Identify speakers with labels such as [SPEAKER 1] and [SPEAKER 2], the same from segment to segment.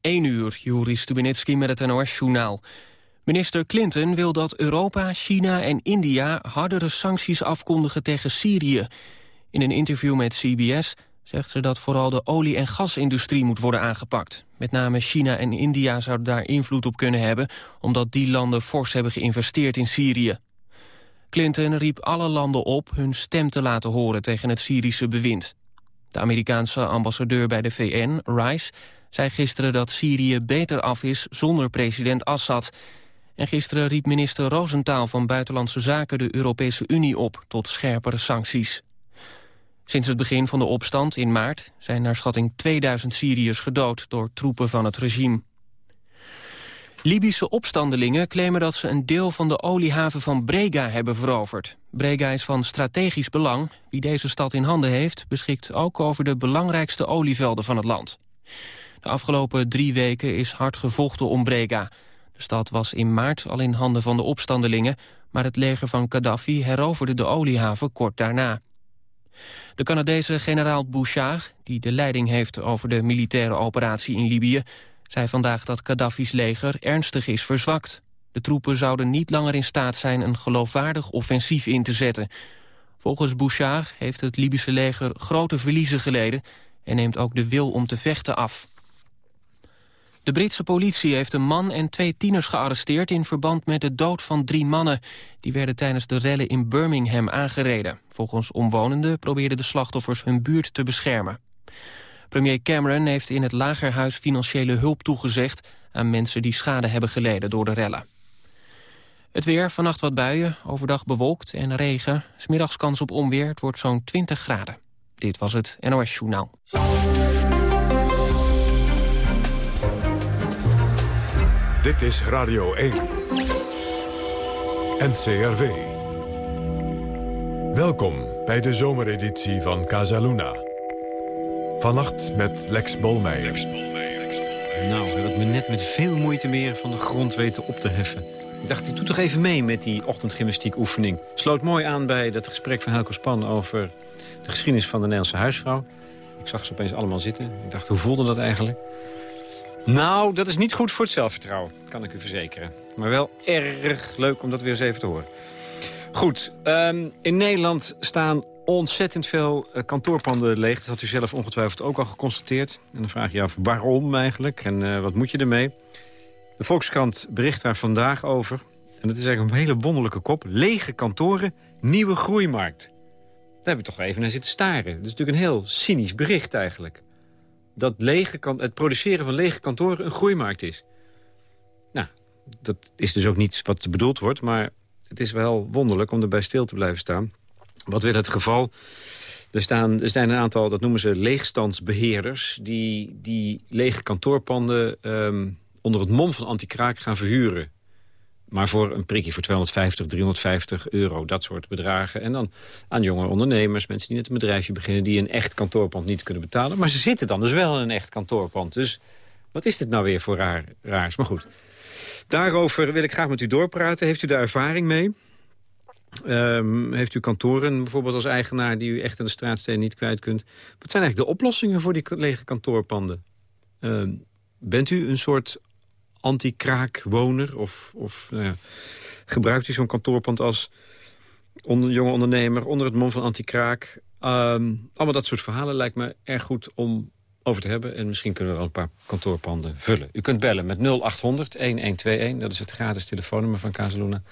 [SPEAKER 1] 1 uur, Juri Stubenitski met het NOS-journaal. Minister Clinton wil dat Europa, China en India hardere sancties afkondigen tegen Syrië. In een interview met CBS zegt ze dat vooral de olie- en gasindustrie moet worden aangepakt. Met name China en India zouden daar invloed op kunnen hebben... omdat die landen fors hebben geïnvesteerd in Syrië. Clinton riep alle landen op hun stem te laten horen tegen het Syrische bewind. De Amerikaanse ambassadeur bij de VN, Rice, zei gisteren dat Syrië beter af is zonder president Assad. En gisteren riep minister Rosenthal van Buitenlandse Zaken de Europese Unie op tot scherpere sancties. Sinds het begin van de opstand in maart zijn naar schatting 2000 Syriërs gedood door troepen van het regime. Libische opstandelingen claimen dat ze een deel van de oliehaven van Brega hebben veroverd. Brega is van strategisch belang. Wie deze stad in handen heeft, beschikt ook over de belangrijkste olievelden van het land. De afgelopen drie weken is hard gevochten om Brega. De stad was in maart al in handen van de opstandelingen... maar het leger van Gaddafi heroverde de oliehaven kort daarna. De Canadese generaal Bouchard, die de leiding heeft over de militaire operatie in Libië zei vandaag dat Gaddafi's leger ernstig is verzwakt. De troepen zouden niet langer in staat zijn een geloofwaardig offensief in te zetten. Volgens Bouchard heeft het Libische leger grote verliezen geleden... en neemt ook de wil om te vechten af. De Britse politie heeft een man en twee tieners gearresteerd... in verband met de dood van drie mannen. Die werden tijdens de rellen in Birmingham aangereden. Volgens omwonenden probeerden de slachtoffers hun buurt te beschermen. Premier Cameron heeft in het Lagerhuis financiële hulp toegezegd... aan mensen die schade hebben geleden door de rellen. Het weer, vannacht wat buien, overdag bewolkt en regen. Smiddags kans op onweer, het wordt zo'n 20 graden. Dit was het NOS Journaal.
[SPEAKER 2] Dit is Radio 1. NCRV. Welkom bij de zomereditie van Casaluna. Vannacht met Lex Bolmeijer.
[SPEAKER 3] Nou, hij had me net met veel moeite meer van de grond weten op te heffen. Ik dacht, ik doe toch even mee met die ochtendgymnastiek oefening. Sloot mooi aan bij dat gesprek van Helco Span over de geschiedenis van de Nederlandse huisvrouw. Ik zag ze opeens allemaal zitten. Ik dacht, hoe voelde dat eigenlijk? Nou, dat is niet goed voor het zelfvertrouwen, kan ik u verzekeren. Maar wel erg leuk om dat weer eens even te horen. Goed, um, in Nederland staan ontzettend veel eh, kantoorpanden leeg. Dat had u zelf ongetwijfeld ook al geconstateerd. En dan vraag je af waarom eigenlijk en uh, wat moet je ermee? De Volkskrant bericht daar vandaag over. En dat is eigenlijk een hele wonderlijke kop. Lege kantoren, nieuwe groeimarkt. Daar heb ik toch even naar zitten staren. Dat is natuurlijk een heel cynisch bericht eigenlijk. Dat lege het produceren van lege kantoren een groeimarkt is. Nou, dat is dus ook niet wat bedoeld wordt. Maar het is wel wonderlijk om erbij stil te blijven staan. Wat wil het geval? Er, staan, er zijn een aantal, dat noemen ze leegstandsbeheerders... die, die lege kantoorpanden um, onder het mom van anti-kraak gaan verhuren. Maar voor een prikje voor 250, 350 euro, dat soort bedragen. En dan aan jonge ondernemers, mensen die net een bedrijfje beginnen... die een echt kantoorpand niet kunnen betalen. Maar ze zitten dan dus wel in een echt kantoorpand. Dus wat is dit nou weer voor raar, raars? Maar goed, daarover wil ik graag met u doorpraten. Heeft u daar ervaring mee? Um, heeft u kantoren bijvoorbeeld als eigenaar die u echt aan de straatsteen niet kwijt kunt? Wat zijn eigenlijk de oplossingen voor die lege kantoorpanden? Um, bent u een soort anti-kraakwoner? Of, of nou ja, gebruikt u zo'n kantoorpand als onder, jonge ondernemer onder het mom van anti-kraak? Um, allemaal dat soort verhalen lijkt me erg goed om over te hebben. En misschien kunnen we wel een paar kantoorpanden vullen. U kunt bellen met 0800 1121. Dat is het gratis telefoonnummer van Casaluna.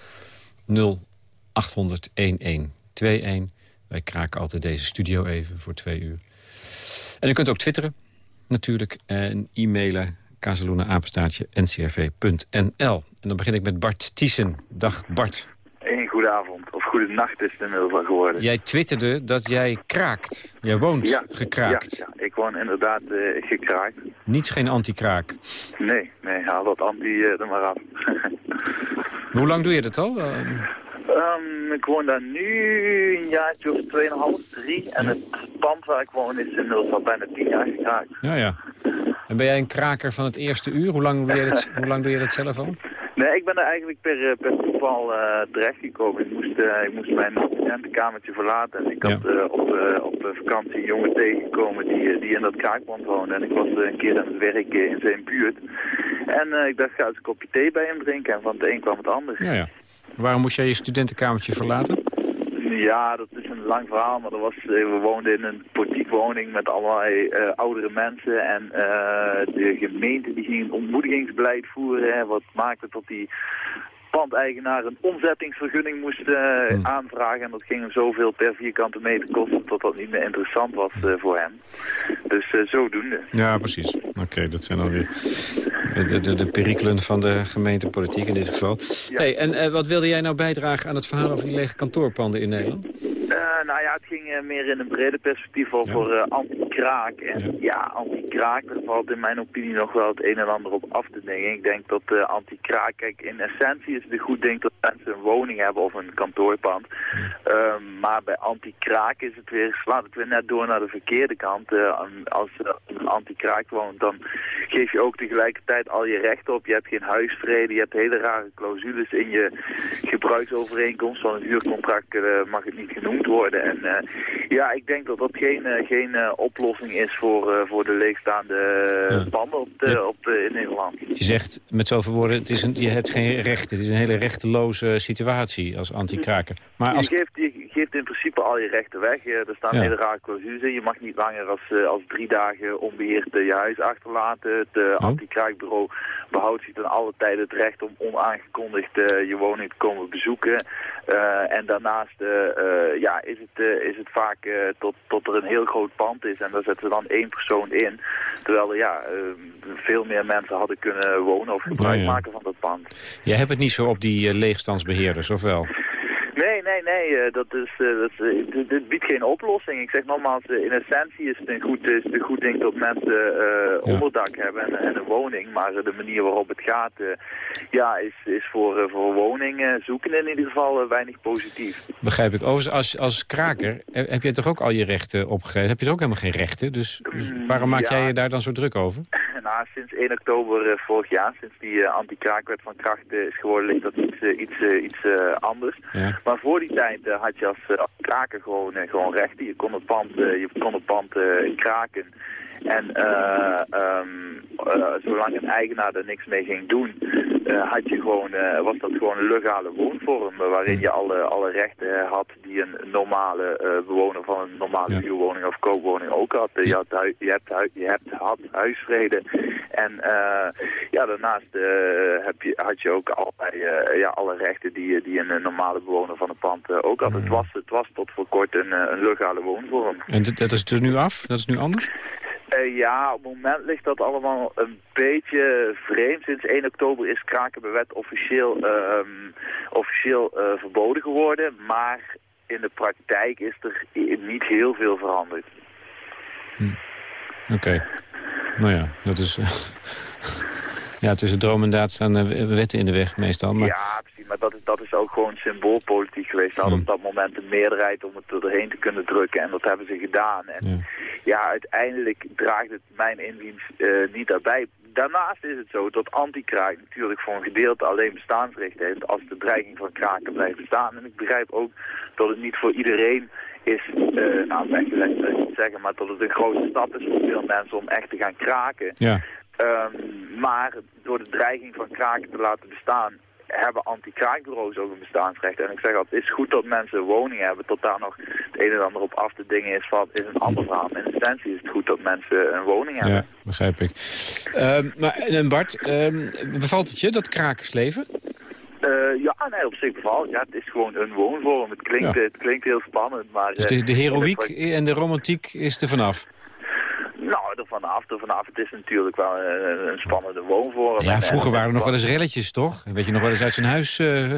[SPEAKER 3] 0 800 1121. Wij kraken altijd deze studio even voor twee uur. En u kunt ook twitteren, natuurlijk. En e-mailen, ncrv.nl. En dan begin ik met Bart Thiessen. Dag Bart.
[SPEAKER 4] Een goede avond, of goede nacht is het inmiddels al geworden.
[SPEAKER 3] Jij twitterde dat jij kraakt. Jij woont
[SPEAKER 4] ja,
[SPEAKER 3] gekraakt.
[SPEAKER 4] Ja, ja, ik woon inderdaad uh, gekraakt.
[SPEAKER 3] Niets geen anti-kraak?
[SPEAKER 4] Nee, nee, haal dat anti uh, er maar af.
[SPEAKER 3] Hoe lang doe je dat al? Uh,
[SPEAKER 4] Um, ik woon daar nu een jaartje of 2,5, 3. En het pand waar ik woon is inmiddels al bijna 10 jaar gekraakt.
[SPEAKER 3] Ja, ja. En ben jij een kraker van het eerste uur? Hoe lang doe je dat, hoe lang doe je dat zelf al?
[SPEAKER 4] Nee, ik ben er eigenlijk per, per toeval uh, terechtgekomen. Ik moest, uh, ik moest mijn studentenkamertje verlaten. En ik had uh, op, op vakantie een jongen tegengekomen die, die in dat kraakpand woonde. En ik was een keer aan het werk in zijn buurt. En ik dacht, ga eens een kopje thee bij hem drinken. En van het een kwam het ander.
[SPEAKER 3] Ja, ja. Waarom moest jij je studentenkamertje verlaten?
[SPEAKER 4] Ja, dat is een lang verhaal, maar er was, we woonden in een woning met allerlei uh, oudere mensen. En uh, de gemeente die ging een ontmoedigingsbeleid voeren, wat maakte dat die pandeigenaar een omzettingsvergunning moest uh, aanvragen. En dat ging hem zoveel per vierkante meter kosten tot dat niet meer interessant was uh, voor hem. Dus uh, zodoende.
[SPEAKER 3] Ja, precies. Oké, okay, dat zijn alweer de, de, de perikelen van de gemeentepolitiek in dit geval. Ja. Hey, en wat wilde jij nou bijdragen aan het verhaal over die lege kantoorpanden in Nederland?
[SPEAKER 4] nou ja, het ging meer in een brede perspectief over ja. Anti-kraak. En ja, anti-kraak, daar valt in mijn opinie nog wel het een en ander op af te denken. Ik denk dat anti-kraak, kijk, in essentie is het een goed ding dat mensen een woning hebben of een kantoorpand. Um, maar bij anti-kraak is het weer, slaat het weer net door naar de verkeerde kant. Uh, als uh, een anti-kraak woont, dan geef je ook tegelijkertijd al je rechten op. Je hebt geen huisvrede, je hebt hele rare clausules in je gebruiksovereenkomst. Van een huurcontract uh, mag het niet genoemd worden. En ja, ik denk dat dat geen, geen oplossing is voor, voor de leegstaande ja. panden op de, op de, in Nederland.
[SPEAKER 3] Je zegt met zoveel woorden, het is een, je hebt geen rechten. Het is een hele rechteloze situatie als anti-kraker.
[SPEAKER 4] Maar als... Je, geeft, je geeft in principe al je rechten weg. Er staan ja. hele rare clausules in. Je mag niet langer als, eh, als drie dagen onbeheerd je huis achterlaten. Het anti-kraakbureau behoudt zich ten alle tijden het recht om onaangekondigd je woning te komen bezoeken. En daarnaast ja, is, het, is het vaak tot, tot er een heel groot pand is en daar zetten ze dan één persoon in. Terwijl er ja, veel meer mensen hadden kunnen wonen of gebruik maken van dat pand.
[SPEAKER 3] Jij hebt het niet zo op die leegstandsbeheerders, of wel?
[SPEAKER 4] Nee, nee, nee. Uh, dat is, uh, dat, uh, dit biedt geen oplossing. Ik zeg nogmaals, in essentie is het een goed, is het een goed ding dat mensen onderdak hebben en, en, een woning. Maar de manier waarop het gaat, ja, is, is voor, voor woning zoeken in ieder geval weinig positief.
[SPEAKER 3] Begrijp ik. Overigens, als, als kraker heb je toch ook al je rechten opgegeven? Heb je toch ook helemaal geen rechten? Dus, dus mm, waarom maak jij je daar dan zo druk over?
[SPEAKER 4] Nou, sinds 1 oktober vorig jaar, sinds die anti-kraakwet van kracht is geworden, ligt dat iets, iets, iets anders. Ja. Maar voor die tijd uh, had je als, uh, kraker gewoon, uh, gewoon rechten. Je kon het pand, je kon het pand kraken. En um, zolang een eigenaar er niks mee ging doen, had je gewoon, was dat gewoon een legale woonvorm. waarin je alle, alle rechten had die een normale bewoner van een normale ja. huurwoning of koopwoning ook had. je, had je, hebt, je hebt had huisvrede. En ja, daarnaast heb je, had je ook allerlei, ja, alle rechten die, die een normale bewoner van een pand ook had. Het, was, het was tot voor kort een, een legale woonvorm.
[SPEAKER 3] En dat is dus nu af? Dat is nu anders?
[SPEAKER 4] Uh, ja, op het moment ligt dat allemaal een beetje vreemd. Sinds 1 oktober is kraken bij wet officieel, uh, officieel uh, verboden geworden. Maar in de praktijk is er niet heel veel veranderd.
[SPEAKER 3] Hm. Oké. Okay. Nou ja, dat is... ja, tussen droom en daad staan wetten in de weg meestal. Maar...
[SPEAKER 4] Ja, precies. Maar dat is, dat is ook gewoon symboolpolitiek geweest. Ze hadden hm. op dat moment een meerderheid om het er doorheen te kunnen drukken. En dat hebben ze gedaan. En ja ja, uiteindelijk draagt het mijn inziens uh, niet daarbij. Daarnaast is het zo dat anti-kraak natuurlijk voor een gedeelte alleen bestaansrecht heeft als de dreiging van kraken blijft bestaan. En ik begrijp ook dat het niet voor iedereen is, uh, nou weggelegd niet zeggen, maar dat het een grote stap is voor veel mensen om echt te gaan kraken. Ja. Um, maar door de dreiging van kraken te laten bestaan hebben anti-kraakbureaus ook een bestaansrecht. En ik zeg altijd, het is goed dat mensen een woning hebben. Tot daar nog het een en ander op af te dingen is, valt, is een ander verhaal. In essentie is het goed dat mensen een woning hebben.
[SPEAKER 3] Ja, begrijp ik. Uh, maar, en Bart, uh, bevalt het je, dat krakersleven?
[SPEAKER 4] Uh, ja, nee, op zich bevalt ja, Het is gewoon een woonvorm. Het klinkt, het klinkt heel spannend, maar...
[SPEAKER 3] Dus de, de eh, heroïek en de romantiek is er vanaf?
[SPEAKER 4] Nou, vanaf, vanaf. Het is natuurlijk wel een, een spannende woonvorm.
[SPEAKER 3] Ja, vroeger waren er nog wel eens relletjes, toch? Weet je nog wel eens uit zijn huis uh,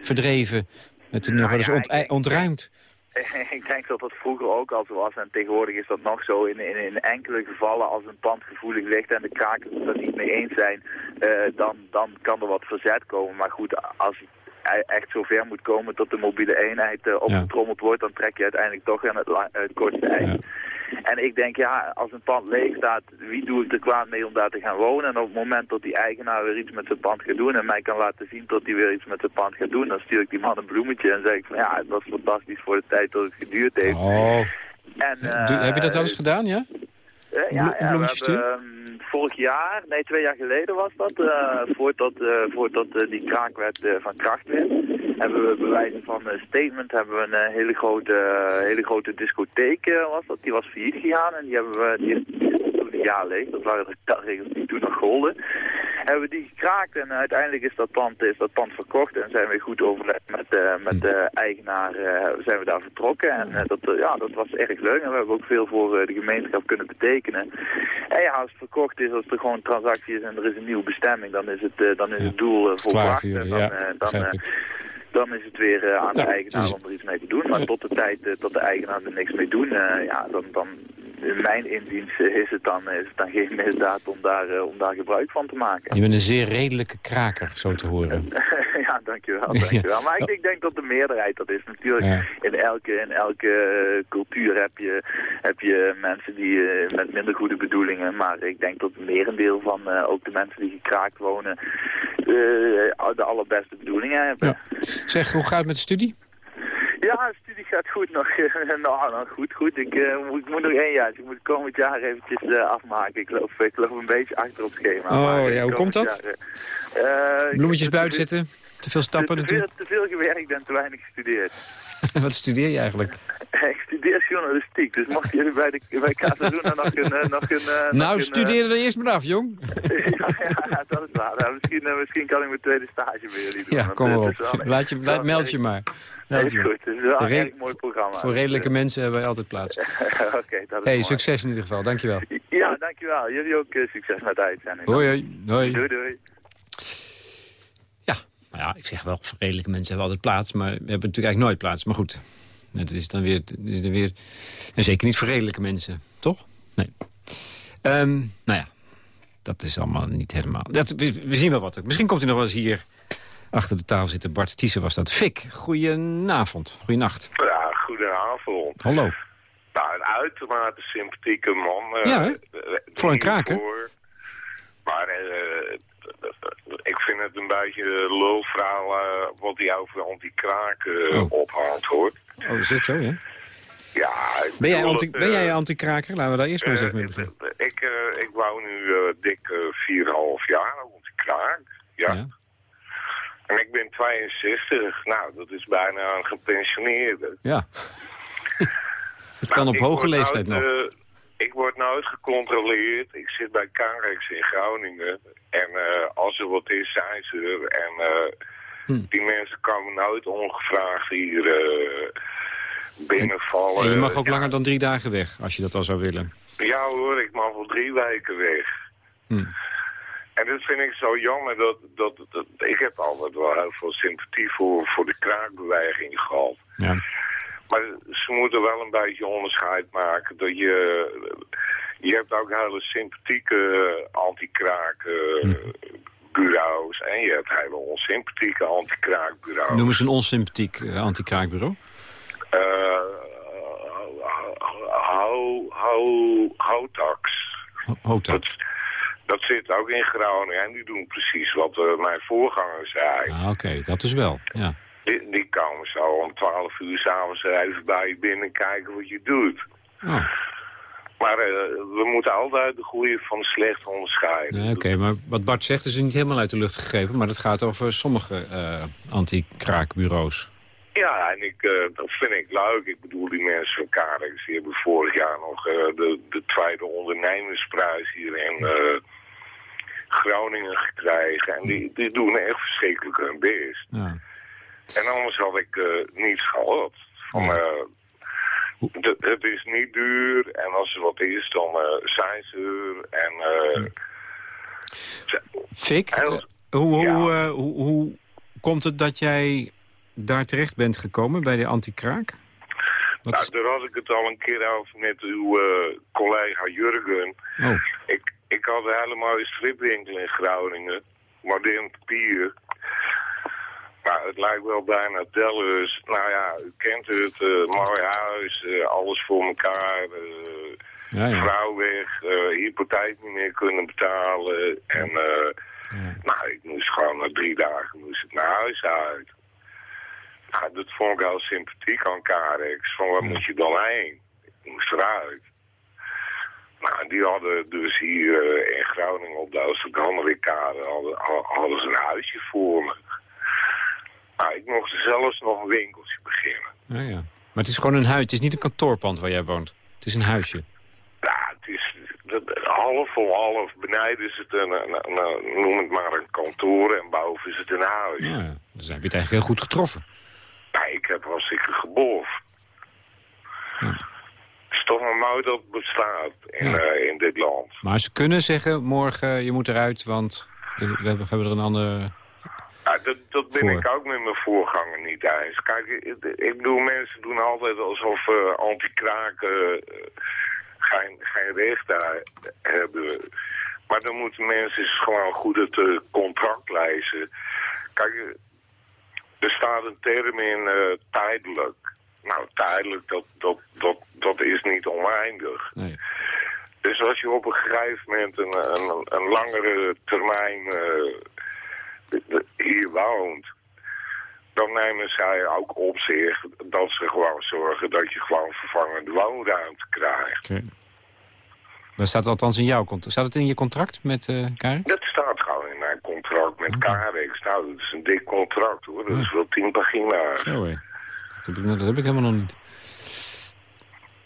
[SPEAKER 3] verdreven. Met nog wel eens ont ontruimd.
[SPEAKER 4] ik denk dat dat vroeger ook al zo was en tegenwoordig is dat nog zo. In, in, in enkele gevallen als een pand gevoelig ligt en de krakers het er niet mee eens zijn, uh, dan, dan kan er wat verzet komen. Maar goed, als het echt zover moet komen tot de mobiele eenheid uh, opgetrommeld wordt, dan trek je uiteindelijk toch aan het, het kortste eind. En ik denk, ja, als een pand leeg staat, wie doe ik er kwaad mee om daar te gaan wonen? En op het moment dat die eigenaar weer iets met zijn pand gaat doen en mij kan laten zien dat hij weer iets met zijn pand gaat doen, dan stuur ik die man een bloemetje en zeg ik van ja, het was fantastisch voor de tijd dat het geduurd heeft.
[SPEAKER 3] Oh. En, heb je dat al eens gedaan, ja?
[SPEAKER 4] Uh, ja, ja, we hebben, ehm, vorig jaar, nee twee jaar geleden was dat, uh, voordat, uh, voordat die kraakwet van kracht werd, hebben we bewijzen van een statement, hebben we een hele grote, hele grote discotheek was dat, die was failliet gegaan en die hebben we, die, jaar leeg. Dat waren de telregels die toen nog golden. Hebben we die gekraakt en uiteindelijk is dat pand, is dat pand verkocht en zijn we goed overlegd met, uh, met de eigenaar uh, zijn we daar vertrokken. En uh, dat, ja, dat was erg leuk en we hebben ook veel voor de gemeenschap kunnen betekenen. En ja, als het verkocht is, als er gewoon een transactie is en er is een nieuwe bestemming, dan is het, dan is het doel volbracht. En dan, dan, dan is het weer aan de eigenaar dus- om er iets mee te doen. Maar tot de tijd dat de eigenaar er niks mee doen, ja, dan, dan, in mijn inziens is het dan, is het dan geen misdaad om daar, uh, om daar gebruik van te maken.
[SPEAKER 3] Je bent een zeer redelijke kraker, zo te horen.
[SPEAKER 4] ja, dankjewel. dankjewel. Maar ik, ik, denk dat de meerderheid dat is. Natuurlijk, in, elke, in elke cultuur heb je, heb je mensen die met minder goede bedoelingen. Maar ik denk dat het merendeel van ook de mensen die gekraakt wonen de allerbeste bedoelingen hebben. Ja.
[SPEAKER 3] Zeg, hoe gaat het met de studie?
[SPEAKER 4] Ja, de studie gaat goed nog. nou, nou, goed, goed. Ik, uh, moet, ik moet nog één jaar. Dus ik moet komend jaar eventjes uh, afmaken. Ik loop, ik loop een beetje achter op schema.
[SPEAKER 3] Oh maar, ja, hoe komt dat? Jaar, uh, Bloemetjes buiten zitten? Te veel stappen
[SPEAKER 4] te, te, veel, te veel gewerkt en te weinig gestudeerd.
[SPEAKER 3] Wat studeer je eigenlijk?
[SPEAKER 4] ik studeer journalistiek, dus mocht jullie bij, de, bij Casaluna nog een... nog een
[SPEAKER 3] nou, studeer er eerst maar af, jong.
[SPEAKER 4] ja, ja, dat is waar. Nou, misschien, misschien kan ik mijn tweede stage bij jullie doen.
[SPEAKER 3] Ja, kom maar op. Laat je, laat, meld je maar.
[SPEAKER 4] Nee, is goed. Het is wel een erg mooi programma.
[SPEAKER 3] Voor redelijke mensen hebben wij altijd plaats.
[SPEAKER 4] Oké, okay, dat is
[SPEAKER 3] Hey, succes in ieder geval. Dankjewel.
[SPEAKER 4] Ja, dankjewel. Jullie ook uh, succes met de uitzending.
[SPEAKER 3] Hoi, hoi. Doei,
[SPEAKER 4] doei.
[SPEAKER 3] Ja, nou ja, ik zeg wel, voor redelijke mensen hebben we altijd plaats. Maar we hebben natuurlijk eigenlijk nooit plaats. Maar goed, het is dan weer... Het is dan weer en zeker niet voor redelijke mensen, toch? Nee. Um, nou ja, dat is allemaal niet helemaal... Dat, we, we zien wel wat. Misschien komt hij nog wel eens hier Achter de tafel zitten Bart Thiessen was dat. Fik, goedenavond. Goedenacht.
[SPEAKER 5] Ja, goedenavond.
[SPEAKER 3] Hallo.
[SPEAKER 5] Nou, een uitermate sympathieke man.
[SPEAKER 3] Eh, ja, uh, voor een kraker.
[SPEAKER 5] Maar uh, ik vind het een beetje lulverhaal uh, wat hij over anti-kraak oh. ophaalt, hoor.
[SPEAKER 3] Oh, is het zo, ja?
[SPEAKER 5] Ja,
[SPEAKER 3] ben jij, anti, ben jij anti-kraker? Laten we daar eerst maar eens even mee beginnen.
[SPEAKER 5] Ik, ik woon nu dik 4,5 jaar anti-kraak, ja. ja. En ik ben 62. Nou, dat is bijna een gepensioneerde.
[SPEAKER 3] Ja. Het kan op hoge leeftijd nog. Uh,
[SPEAKER 5] ik word nooit gecontroleerd. Ik zit bij Carex in Groningen. En uh, als er wat is, zijn ze er. En uh, hm. die mensen komen nooit ongevraagd hier binnenvallen.
[SPEAKER 3] En je mag ook langer dan drie dagen weg, als je dat al zou willen.
[SPEAKER 5] Ja hoor, ik mag wel drie weken weg. Hm. En dat vind ik zo jammer. Dat, dat, dat, ik heb altijd wel heel veel sympathie voor, voor de kraakbeweging gehad. Ja. Maar ze moeten wel een beetje onderscheid maken. Dat je, je hebt ook hele sympathieke anti-kraak hm. Bureaus. En je hebt hele onsympathieke anti-kraakbureaus.
[SPEAKER 3] Noem eens een onsympathiek uh, anti-kraakbureau.
[SPEAKER 5] Uh, Hotax.
[SPEAKER 3] Hotax.
[SPEAKER 5] Dat zit ook in Groningen en die doen precies wat uh, mijn voorganger zei.
[SPEAKER 3] Ah, Oké, dat is wel, ja.
[SPEAKER 5] Die, die komen zo om 12 uur s'avonds even bij je binnen kijken wat je doet. Oh. Maar uh, we moeten altijd de goede van de slechte onderscheiden.
[SPEAKER 3] Nee, Oké, maar wat Bart zegt is niet helemaal uit de lucht gegeven... maar dat gaat over sommige uh, anti-kraakbureaus.
[SPEAKER 5] Ja, en ik, uh, dat vind ik leuk. Ik bedoel, die mensen van Karex, die hebben vorig jaar nog de, de tweede ondernemersprijs hier in... Groningen gekregen. En die, die doen echt verschrikkelijk hun best. Ja. En anders had ik niets gehad. Van, het is niet duur en als er wat is, dan uh, zijn ze er. En, uh,
[SPEAKER 3] Fik, hoe, hoe, hoe, hoe, komt het dat jij daar terecht bent gekomen bij de anti-kraak?
[SPEAKER 5] Nou, daar had ik het al een keer over met uw collega Jurgen. Oh. Ik, ik had een hele mooie stripwinkel in Groningen. Modern papier. Maar het lijkt wel bijna Tellus. Nou ja, u kent het. Uh, mooi huis, uh, alles voor elkaar. Uh, Ja, ja. Vrouw weg, hypotheek niet meer kunnen betalen. En ja. nou, ik moest gewoon na drie dagen moest ik naar huis uit. Nou, dat vond ik wel sympathiek aan Karex. Van waar moet je dan heen? Ik moest eruit. Nou, die hadden dus hier in Groningen op de Oosterganderikade hadden, hadden ze een huisje voor me. Nou, ik mocht zelfs nog een winkeltje beginnen.
[SPEAKER 3] Ja, ja. Maar het is gewoon een huis, het is niet een kantoorpand waar jij woont. Het is een huisje.
[SPEAKER 5] Ja, het is half voor half. Beneden is het een, een, noem het maar een kantoor en boven is het een huis.
[SPEAKER 3] Ja, dus heb je het eigenlijk heel goed getroffen.
[SPEAKER 5] Ja, ik heb hartstikke geboren. Ja is toch maar mooi dat het bestaat in, eh, in dit land.
[SPEAKER 3] Maar ze kunnen zeggen, morgen je moet eruit, want we hebben, er een ander...
[SPEAKER 5] Dat, ben ik ook met mijn voorganger niet eens. Kijk, ik, bedoel, mensen doen altijd alsof uh, anti-kraken uh, geen, geen recht daar hebben. Maar dan moeten mensen gewoon goed het contract lezen. Kijk, er staat een term in tijdelijk. Nou, tijdelijk, dat, dat, dat, dat is niet oneindig. Nee. Dus als je op een gegeven moment een, een, een langere termijn hier woont... dan nemen zij ook op zich dat ze gewoon zorgen dat je gewoon vervangende woonruimte krijgt. Okay.
[SPEAKER 3] Dat staat althans in jouw contract. Staat het in je contract met uh,
[SPEAKER 5] Dat staat gewoon in mijn contract met okay. Nou, dat is een dik contract hoor. Dat is wel tien pagina's. Zo hé.
[SPEAKER 3] Dat heb, ik, dat heb ik helemaal nog niet.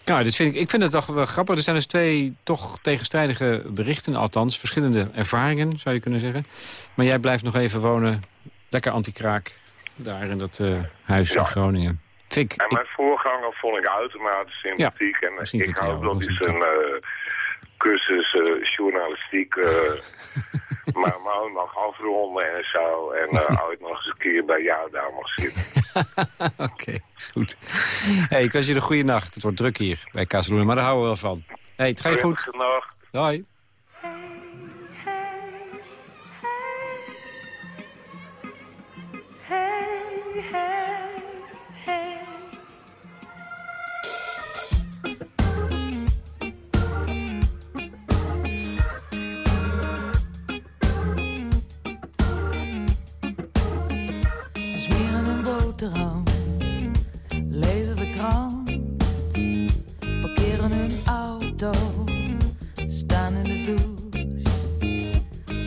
[SPEAKER 3] Ja, dit vind ik, ik vind het toch wel grappig. Er zijn dus twee toch tegenstrijdige berichten. Althans, verschillende ervaringen, zou je kunnen zeggen. Maar jij blijft nog even wonen. Lekker antikraak. Daar in dat uh, huis in Groningen.
[SPEAKER 5] Vind ik, en mijn voorganger vond ik uitermate sympathiek. Ja, en ik hoop dat hij zijn uh, cursus uh, journalistiek maar ook nog afronden en zo. En uh, ooit nog eens een keer bij jou daar mag zitten.
[SPEAKER 3] Oké, is goed. Hey, ik wens je een goede nacht. Het wordt druk hier bij Kazeloenen, maar daar houden we wel van. Hey, het gaat goed.
[SPEAKER 5] Goedenacht.
[SPEAKER 3] Hoi.
[SPEAKER 6] Lezen de krant, parkeren hun auto, staan in de douche,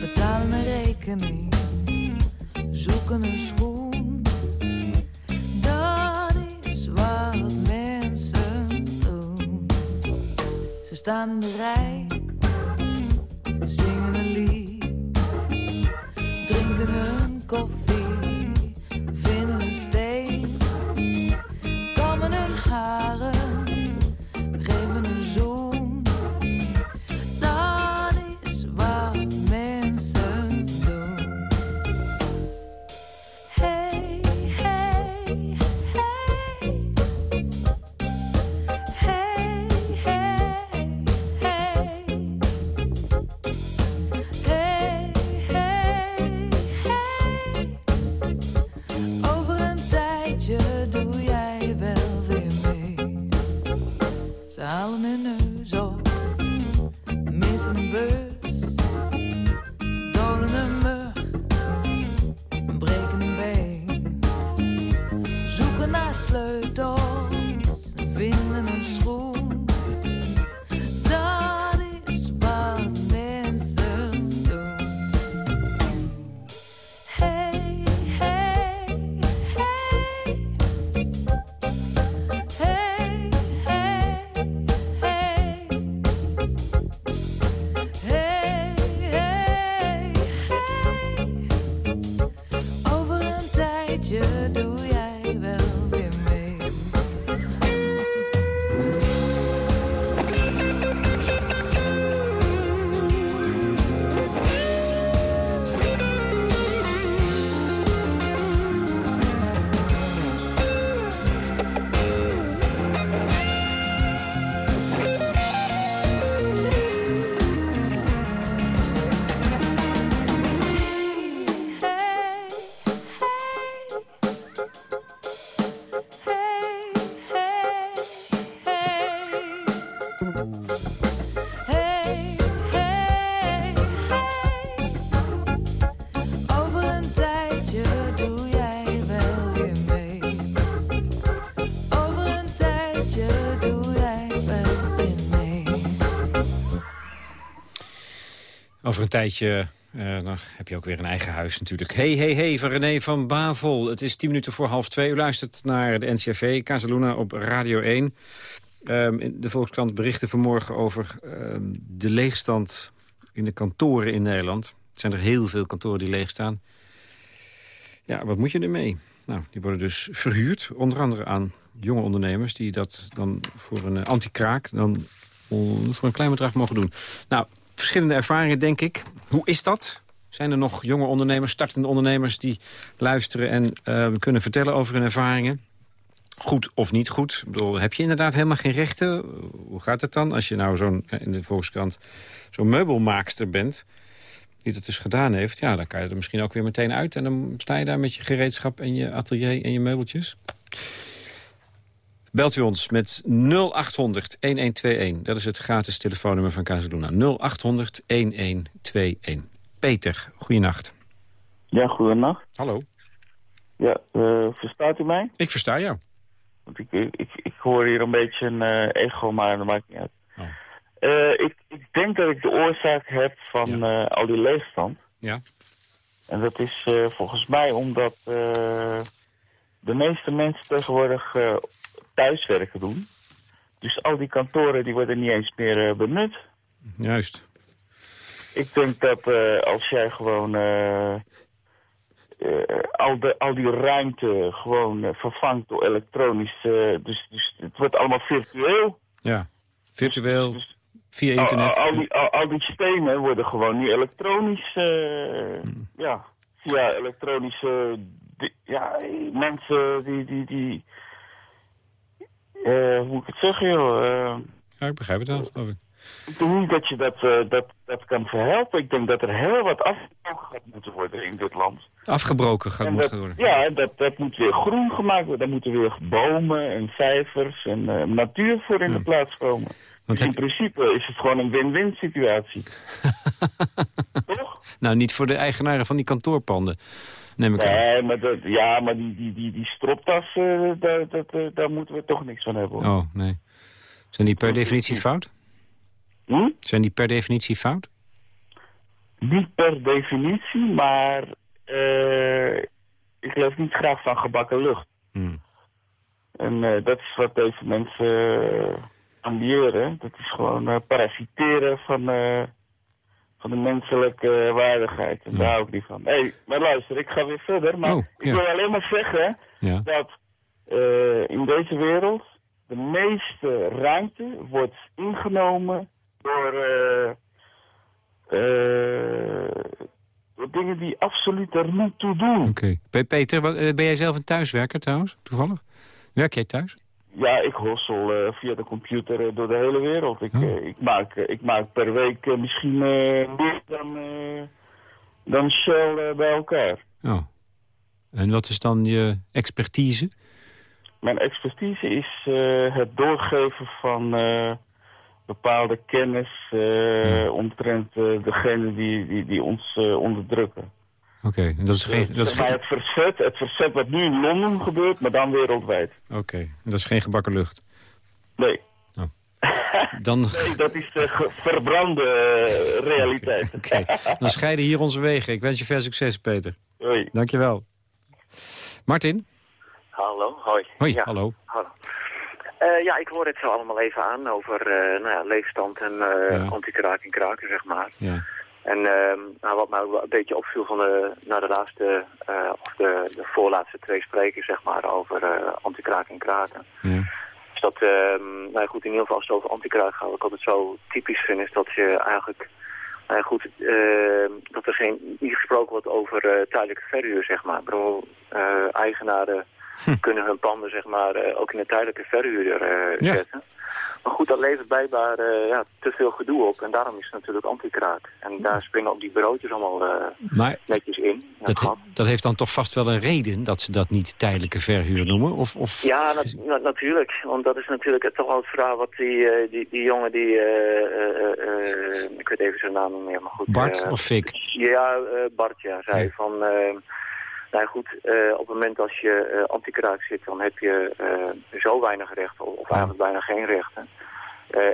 [SPEAKER 6] betalen een rekening, zoeken een schoen. Dat is wat mensen doen. Ze staan in de rij, Een
[SPEAKER 3] tijdje uh, dan heb je ook weer een eigen huis natuurlijk. Hey, hey, hey, van René van Bavel. Het is tien minuten voor half twee. U luistert naar de NCRV, Casaluna op Radio 1. Um, de Volkskrant berichten vanmorgen over ehm, de leegstand in de kantoren in Nederland. Er zijn er heel veel kantoren die leeg staan. Ja, wat moet je ermee? Nou, die worden dus verhuurd, onder andere aan jonge ondernemers... die dat dan voor een anti-kraak dan voor een klein bedrag mogen doen. Nou, verschillende ervaringen, denk ik. Hoe is dat? Zijn er nog jonge ondernemers, startende ondernemers... die luisteren en uh, kunnen vertellen over hun ervaringen? Goed of niet goed? Bedoel, heb je inderdaad helemaal geen rechten? Hoe gaat het dan als je nou zo'n in de Volkskrant zo'n meubelmaakster bent... die dat dus gedaan heeft, ja, dan kan je er misschien ook weer meteen uit... en dan sta je daar met je gereedschap en je atelier en je meubeltjes. Belt u ons met 0800 1121. Dat is het gratis telefoonnummer van Casaluna. 0800 1121. Peter, goeienacht.
[SPEAKER 7] Ja, goedenacht.
[SPEAKER 3] Hallo.
[SPEAKER 7] Ja, uh, verstaat u mij?
[SPEAKER 3] Ik versta jou.
[SPEAKER 7] Want ik, ik, ik, hoor hier een beetje een uh, echo, maar dat maakt niet uit. Oh. Uh, ik, ik denk dat ik de oorzaak heb van al die leegstand.
[SPEAKER 3] Ja.
[SPEAKER 7] En dat is volgens mij omdat de meeste mensen tegenwoordig thuiswerken doen. Dus al die kantoren die worden niet eens meer uh, benut.
[SPEAKER 3] Juist.
[SPEAKER 7] Ik denk dat uh, als jij gewoon uh, al, de, al die ruimte gewoon vervangt door elektronisch... dus, dus het wordt allemaal virtueel.
[SPEAKER 3] Ja, virtueel, dus, via internet.
[SPEAKER 7] Al, al, die, al, die stenen worden gewoon niet elektronisch... Hmm. Ja, via elektronische... ja, mensen die... die, die hoe moet ik het zeggen, joh? Uh,
[SPEAKER 3] ja, ik begrijp het wel, geloof ik.
[SPEAKER 7] Ik denk niet dat je dat, uh, dat, dat kan verhelpen. Ik denk dat er heel wat afgebroken gaat moeten worden in dit land.
[SPEAKER 3] Afgebroken gaat moeten worden?
[SPEAKER 7] Ja, dat, dat moet weer groen gemaakt worden. Daar moeten weer bomen en vijvers en uh, natuur voor in de plaats komen. Want dus in principe is het gewoon een win-win situatie. Toch?
[SPEAKER 3] Nou, niet voor de eigenaren van die kantoorpanden neem ik
[SPEAKER 7] nee, maar dat, ja, maar die, die, die, die stropdas, uh, daar, dat, uh, daar moeten we toch niks van hebben. Hoor.
[SPEAKER 3] Oh, nee. Zijn die per definitie fout?
[SPEAKER 7] Hm?
[SPEAKER 3] Zijn die per definitie fout?
[SPEAKER 7] Niet per definitie, maar uh, ik geloof niet graag van gebakken lucht.
[SPEAKER 3] Hm.
[SPEAKER 7] En dat is wat deze mensen ambiëren. Dat is gewoon parasiteren van van de menselijke waardigheid. En daar hou ik niet van. Hé, hey, maar luister, ik ga weer verder. Maar oh, ik wil alleen maar zeggen dat uh, in deze wereld de meeste ruimte wordt ingenomen door, uh, uh, dingen die absoluut er niet toe doen.
[SPEAKER 3] Oké. Okay. Peter, ben jij zelf een thuiswerker trouwens, toevallig? Werk jij thuis?
[SPEAKER 7] Ja, ik hossel uh, via de computer uh, door de hele wereld. Ik, uh, ik, maak, ik maak per week misschien meer dan, dan Shell bij elkaar.
[SPEAKER 3] Oh. En wat is dan je expertise?
[SPEAKER 7] Mijn expertise is het doorgeven van bepaalde kennis ja. omtrent degene die, die, die ons onderdrukken.
[SPEAKER 3] Oké, dat is geen... Dat is
[SPEAKER 7] geen... Het, verzet, het verzet wat nu in Londen gebeurt, maar dan wereldwijd.
[SPEAKER 3] Oké, dat is geen gebakken lucht?
[SPEAKER 7] Nee.
[SPEAKER 3] Oh. Dan...
[SPEAKER 7] nee, dat is de verbrande uh, realiteit.
[SPEAKER 3] Oké, dan scheiden hier onze wegen. Ik wens je veel succes, Peter.
[SPEAKER 7] Hoi.
[SPEAKER 3] Dankjewel. Martin?
[SPEAKER 8] Hallo, hoi.
[SPEAKER 3] Hoi, hallo.
[SPEAKER 8] hallo. Uh, ja, ik hoor het zo allemaal even aan over uh, nou ja, leefstand en uh, ja. anti-kraak en kraken, zeg maar.
[SPEAKER 3] Ja.
[SPEAKER 8] En uh, nou, wat mij ook een beetje opviel van de, naar de laatste, uh, of de, de voorlaatste twee sprekers, zeg maar, over uh, antikraak en kraken.
[SPEAKER 3] Ja.
[SPEAKER 8] Is dat, ehm, nou goed, in ieder geval als het over antikraak gaat, wat ik altijd zo typisch vind, is dat je eigenlijk, nou goed, ehm, dat er geen, niet gesproken wordt over tijdelijke verhuur, zeg maar. Ik bedoel, eigenaren hm. kunnen hun panden, zeg maar, ook in een tijdelijke verhuur ja. zetten. Maar goed, dat levert blijkbaar uh, ja, te veel gedoe op. En daarom is het natuurlijk anti-kraak. En daar springen ook die broodjes allemaal netjes in.
[SPEAKER 3] Dat, dat, heeft dan toch vast wel een reden dat ze dat niet tijdelijke verhuur noemen? Of, of...
[SPEAKER 8] Ja, na natuurlijk. Want dat is natuurlijk toch wel het verhaal wat die, die, die jongen die... ik weet even zijn naam niet meer, maar goed.
[SPEAKER 3] Bart of Fik?
[SPEAKER 8] Ja, Bart, ja, zei van... Nou goed, uh, op het moment als je uh, anti-kraak zit, dan heb je uh, zo weinig rechten, of, of eigenlijk bijna geen rechten.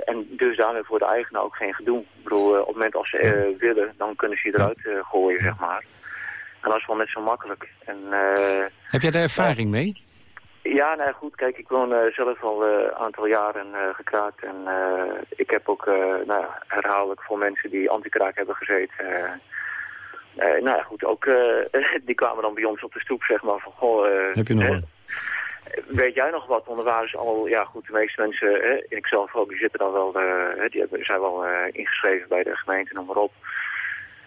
[SPEAKER 8] en dus daarmee voor de eigenaar ook geen gedoe. Ik bedoel, op het moment als ze willen, dan kunnen ze je eruit gooien, zeg maar. En dat is wel net zo makkelijk. En,
[SPEAKER 3] Heb jij daar ervaring mee?
[SPEAKER 8] Ja, nou goed, kijk, ik woon zelf al een aantal jaren gekraakt. En ik heb ook nou, herhaaldelijk voor mensen die anti-kraak hebben gezeten... nou ja, goed, ook die kwamen dan bij ons op de stoep, zeg maar, van, goh...
[SPEAKER 3] heb je nog wat?
[SPEAKER 8] Weet jij nog wat? Want er waren ze al, ja goed, de meeste mensen, hè, ik zelf ook, die zitten dan wel, die hebben, zijn wel ingeschreven bij de gemeente, noem maar op.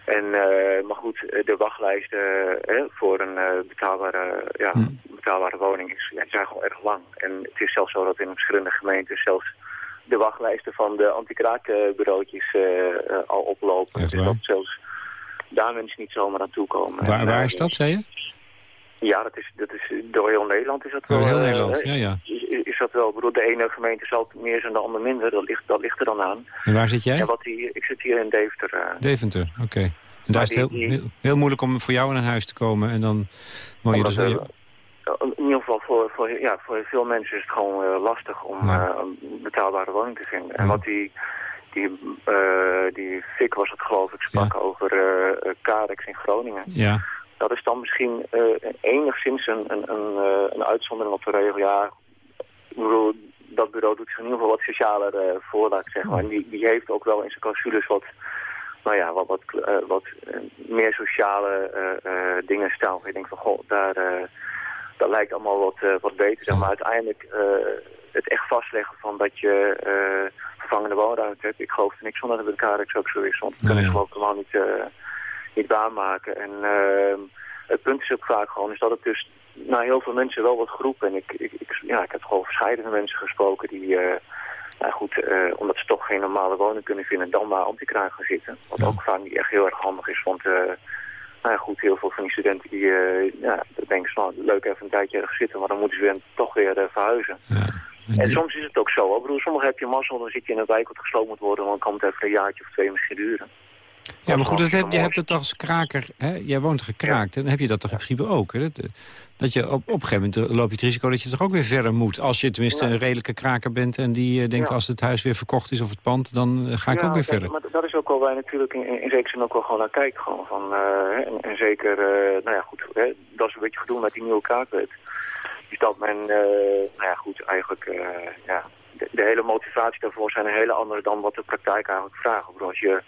[SPEAKER 8] En, uh, maar goed, de wachtlijsten voor een betaalbare, ja, hm. betaalbare woning is, ja, zijn gewoon erg lang. En het is zelfs zo dat in verschillende gemeenten zelfs de wachtlijsten van de antikraakbureautjes al oplopen. Dus dat zelfs daar mensen niet zomaar aan toekomen.
[SPEAKER 3] Waar, waar is dat, zei je?
[SPEAKER 8] Ja, dat is, dat is door heel Nederland is dat wel.
[SPEAKER 3] Door heel Nederland, ja, ja.
[SPEAKER 8] Is, is, dat wel. Ik bedoel, de ene gemeente zal het meer zijn, de andere minder. Dat ligt, dat ligt er dan aan.
[SPEAKER 3] En waar zit jij?
[SPEAKER 8] En wat die, ik zit hier in Deventer. Uh.
[SPEAKER 3] Deventer, oké. En daar is het heel, heel, heel, moeilijk om voor jou naar huis te komen. En dan moet je dus... Uh,
[SPEAKER 8] in ieder geval voor, voor, ja, voor veel mensen is het gewoon uh, lastig om een betaalbare woning te vinden. En wat die, die, die Fik was het geloof ik, sprak over Karex in Groningen.
[SPEAKER 3] Ja
[SPEAKER 8] dat is dan misschien uh, enigszins een, een, een, uh, een, uitzondering op de regel. Ja, ik bedoel, dat bureau doet zich in ieder geval wat socialer uh, voor, zeg maar. En die, die heeft ook wel in zijn clausules wat, nou ja, wat, wat, wat meer sociale dingen staan. Ik denk van, goh, daar, dat lijkt allemaal wat, wat beter, zeg maar. Uiteindelijk het echt vastleggen van dat je vervangende woonruimte hebt. Ik geloof er niks van dat het bij de KRX ook zo is, want dat ik geloof ik helemaal niet niet waarmaken. En uh, het punt is ook vaak gewoon is dat het dus naar heel veel mensen wel wordt geroepen. En ik, ik, ik ja, ik heb gewoon verschillende mensen gesproken die, uh, nou goed, uh, omdat ze toch geen normale woning kunnen vinden, dan maar antikraak gaan zitten. Wat ook vaak niet echt heel erg handig is, want uh, nou ja, goed, heel veel van die studenten die ja, denken nou, leuk even een tijdje ergens zitten, maar dan moeten ze weer toch weer verhuizen. Ja. En soms is het ook zo. Ik bedoel, sommige heb je mazzel, dan zit je in een wijk wat gesloopt moet worden, dan kan het even een jaartje of twee misschien duren.
[SPEAKER 3] Ja, maar goed, dat heb, je hebt het als kraker, hè? jij woont gekraakt, en dan heb je dat toch in principe ook. Hè? Dat, dat je op, op een gegeven moment loop je het risico dat je toch ook weer verder moet. Als je tenminste een redelijke kraker bent en die uh, denkt als het huis weer verkocht is of het pand, dan ga ik ook weer verder.
[SPEAKER 8] Maar dat is ook wel waar je natuurlijk in, in, zekere zin ook wel gewoon naar kijkt. Gewoon van, uh, en, en, zeker, nou ja goed, hè, dat is een beetje gedoe met die nieuwe kraakwet. Is dat men, nou ja goed, eigenlijk, ja, de, de, hele motivatie daarvoor zijn een hele andere dan wat de praktijk eigenlijk vraagt. Als je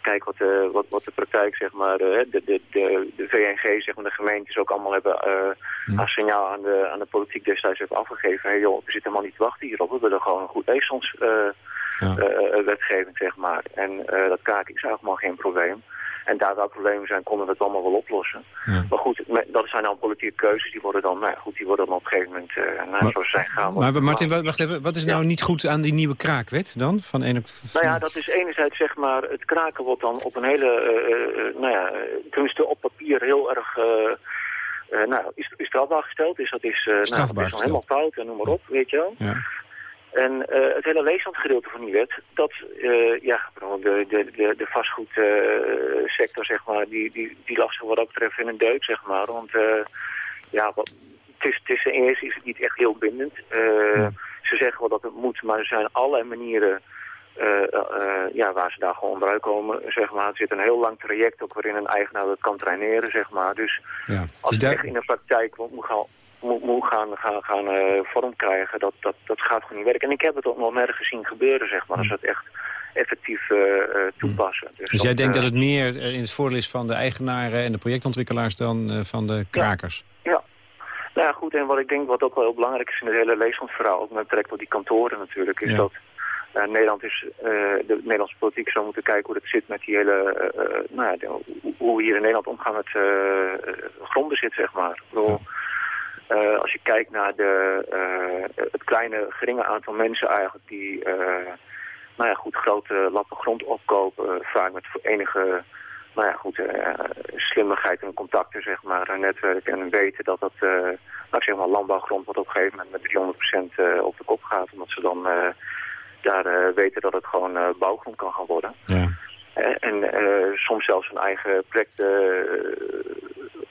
[SPEAKER 8] kijk wat de, wat, wat de praktijk, zeg maar, de, de, de, de VNG, zeg maar, de gemeentes ook allemaal hebben uh, als signaal aan de, aan de politiek destijds hebben afgegeven. Hey, joh, we zitten helemaal niet te wachten hierop. We willen gewoon een goed leesons uh, ja. uh, wetgeving, zeg maar. En dat kaak is eigenlijk geen probleem. En daar waar problemen zijn, konden we het allemaal wel oplossen. Ja. Maar goed, dat zijn dan politieke keuzes. Die worden dan, nou goed, die worden dan op een gegeven moment uh, nou, maar, zoals zijn gaan.
[SPEAKER 3] Maar Martin, wacht even. Wat is nou niet goed aan die nieuwe kraakwet dan? Van een...
[SPEAKER 8] Nou ja, dat is enerzijds zeg maar, het kraken wordt dan op een hele, uh, nou ja, tenminste op papier heel erg... Uh, nou, is, is strafbaar gesteld, dus dat is, uh, nou, dat is helemaal fout en noem maar op, weet je wel. Ja. En uh, het hele leeslandgedeelte van die wet, dat, uh, ja, de, de, de, de vastgoedsector, zeg maar, die, die, die lag zich wat dat betreft in een deuk, zeg maar. Want, ja, wat, het is, het is, eerst is het niet echt heel bindend. Ja. Ze zeggen wel dat het moet, maar er zijn allerlei manieren ja, waar ze daar gewoon onderuit komen, zeg maar. Er zit een heel lang traject ook waarin een eigenaar dat kan traineren, zeg maar. Dus ja. als dus het echt in de praktijk moet gaan moet, moet gaan, gaan, gaan uh, vorm krijgen, dat, dat, dat gaat gewoon niet werken. En ik heb het ook nog nergens gezien gebeuren, zeg maar, als het echt effectief uh, toepassen.
[SPEAKER 3] Dus, dus jij denkt dat het meer in het voordeel is van de eigenaren en de projectontwikkelaars dan van de krakers?
[SPEAKER 8] Ja. ja. Nou ja, goed, en wat ik denk wat ook wel heel belangrijk is in het hele leeslandverhaal, ook met betrekking tot die kantoren natuurlijk, is dat uh, Nederland is, uh, de Nederlandse politiek zou moeten kijken hoe het zit met die hele, uh, nou ja, de, hoe we hier in Nederland omgaan met grondbezit, zeg maar. Ik uh, als je kijkt naar de, uh, het kleine, geringe aantal mensen eigenlijk die uh, nou ja, goed, grote lappen grond opkopen, vaak met enige nou ja, goed, slimmigheid en contacten, zeg maar, een netwerk en weten dat dat, nou, zeg maar, landbouwgrond wat op een gegeven moment met 300% op de kop gaat, omdat ze dan daar weten dat het gewoon bouwgrond kan gaan worden. Ja. En soms zelfs een eigen project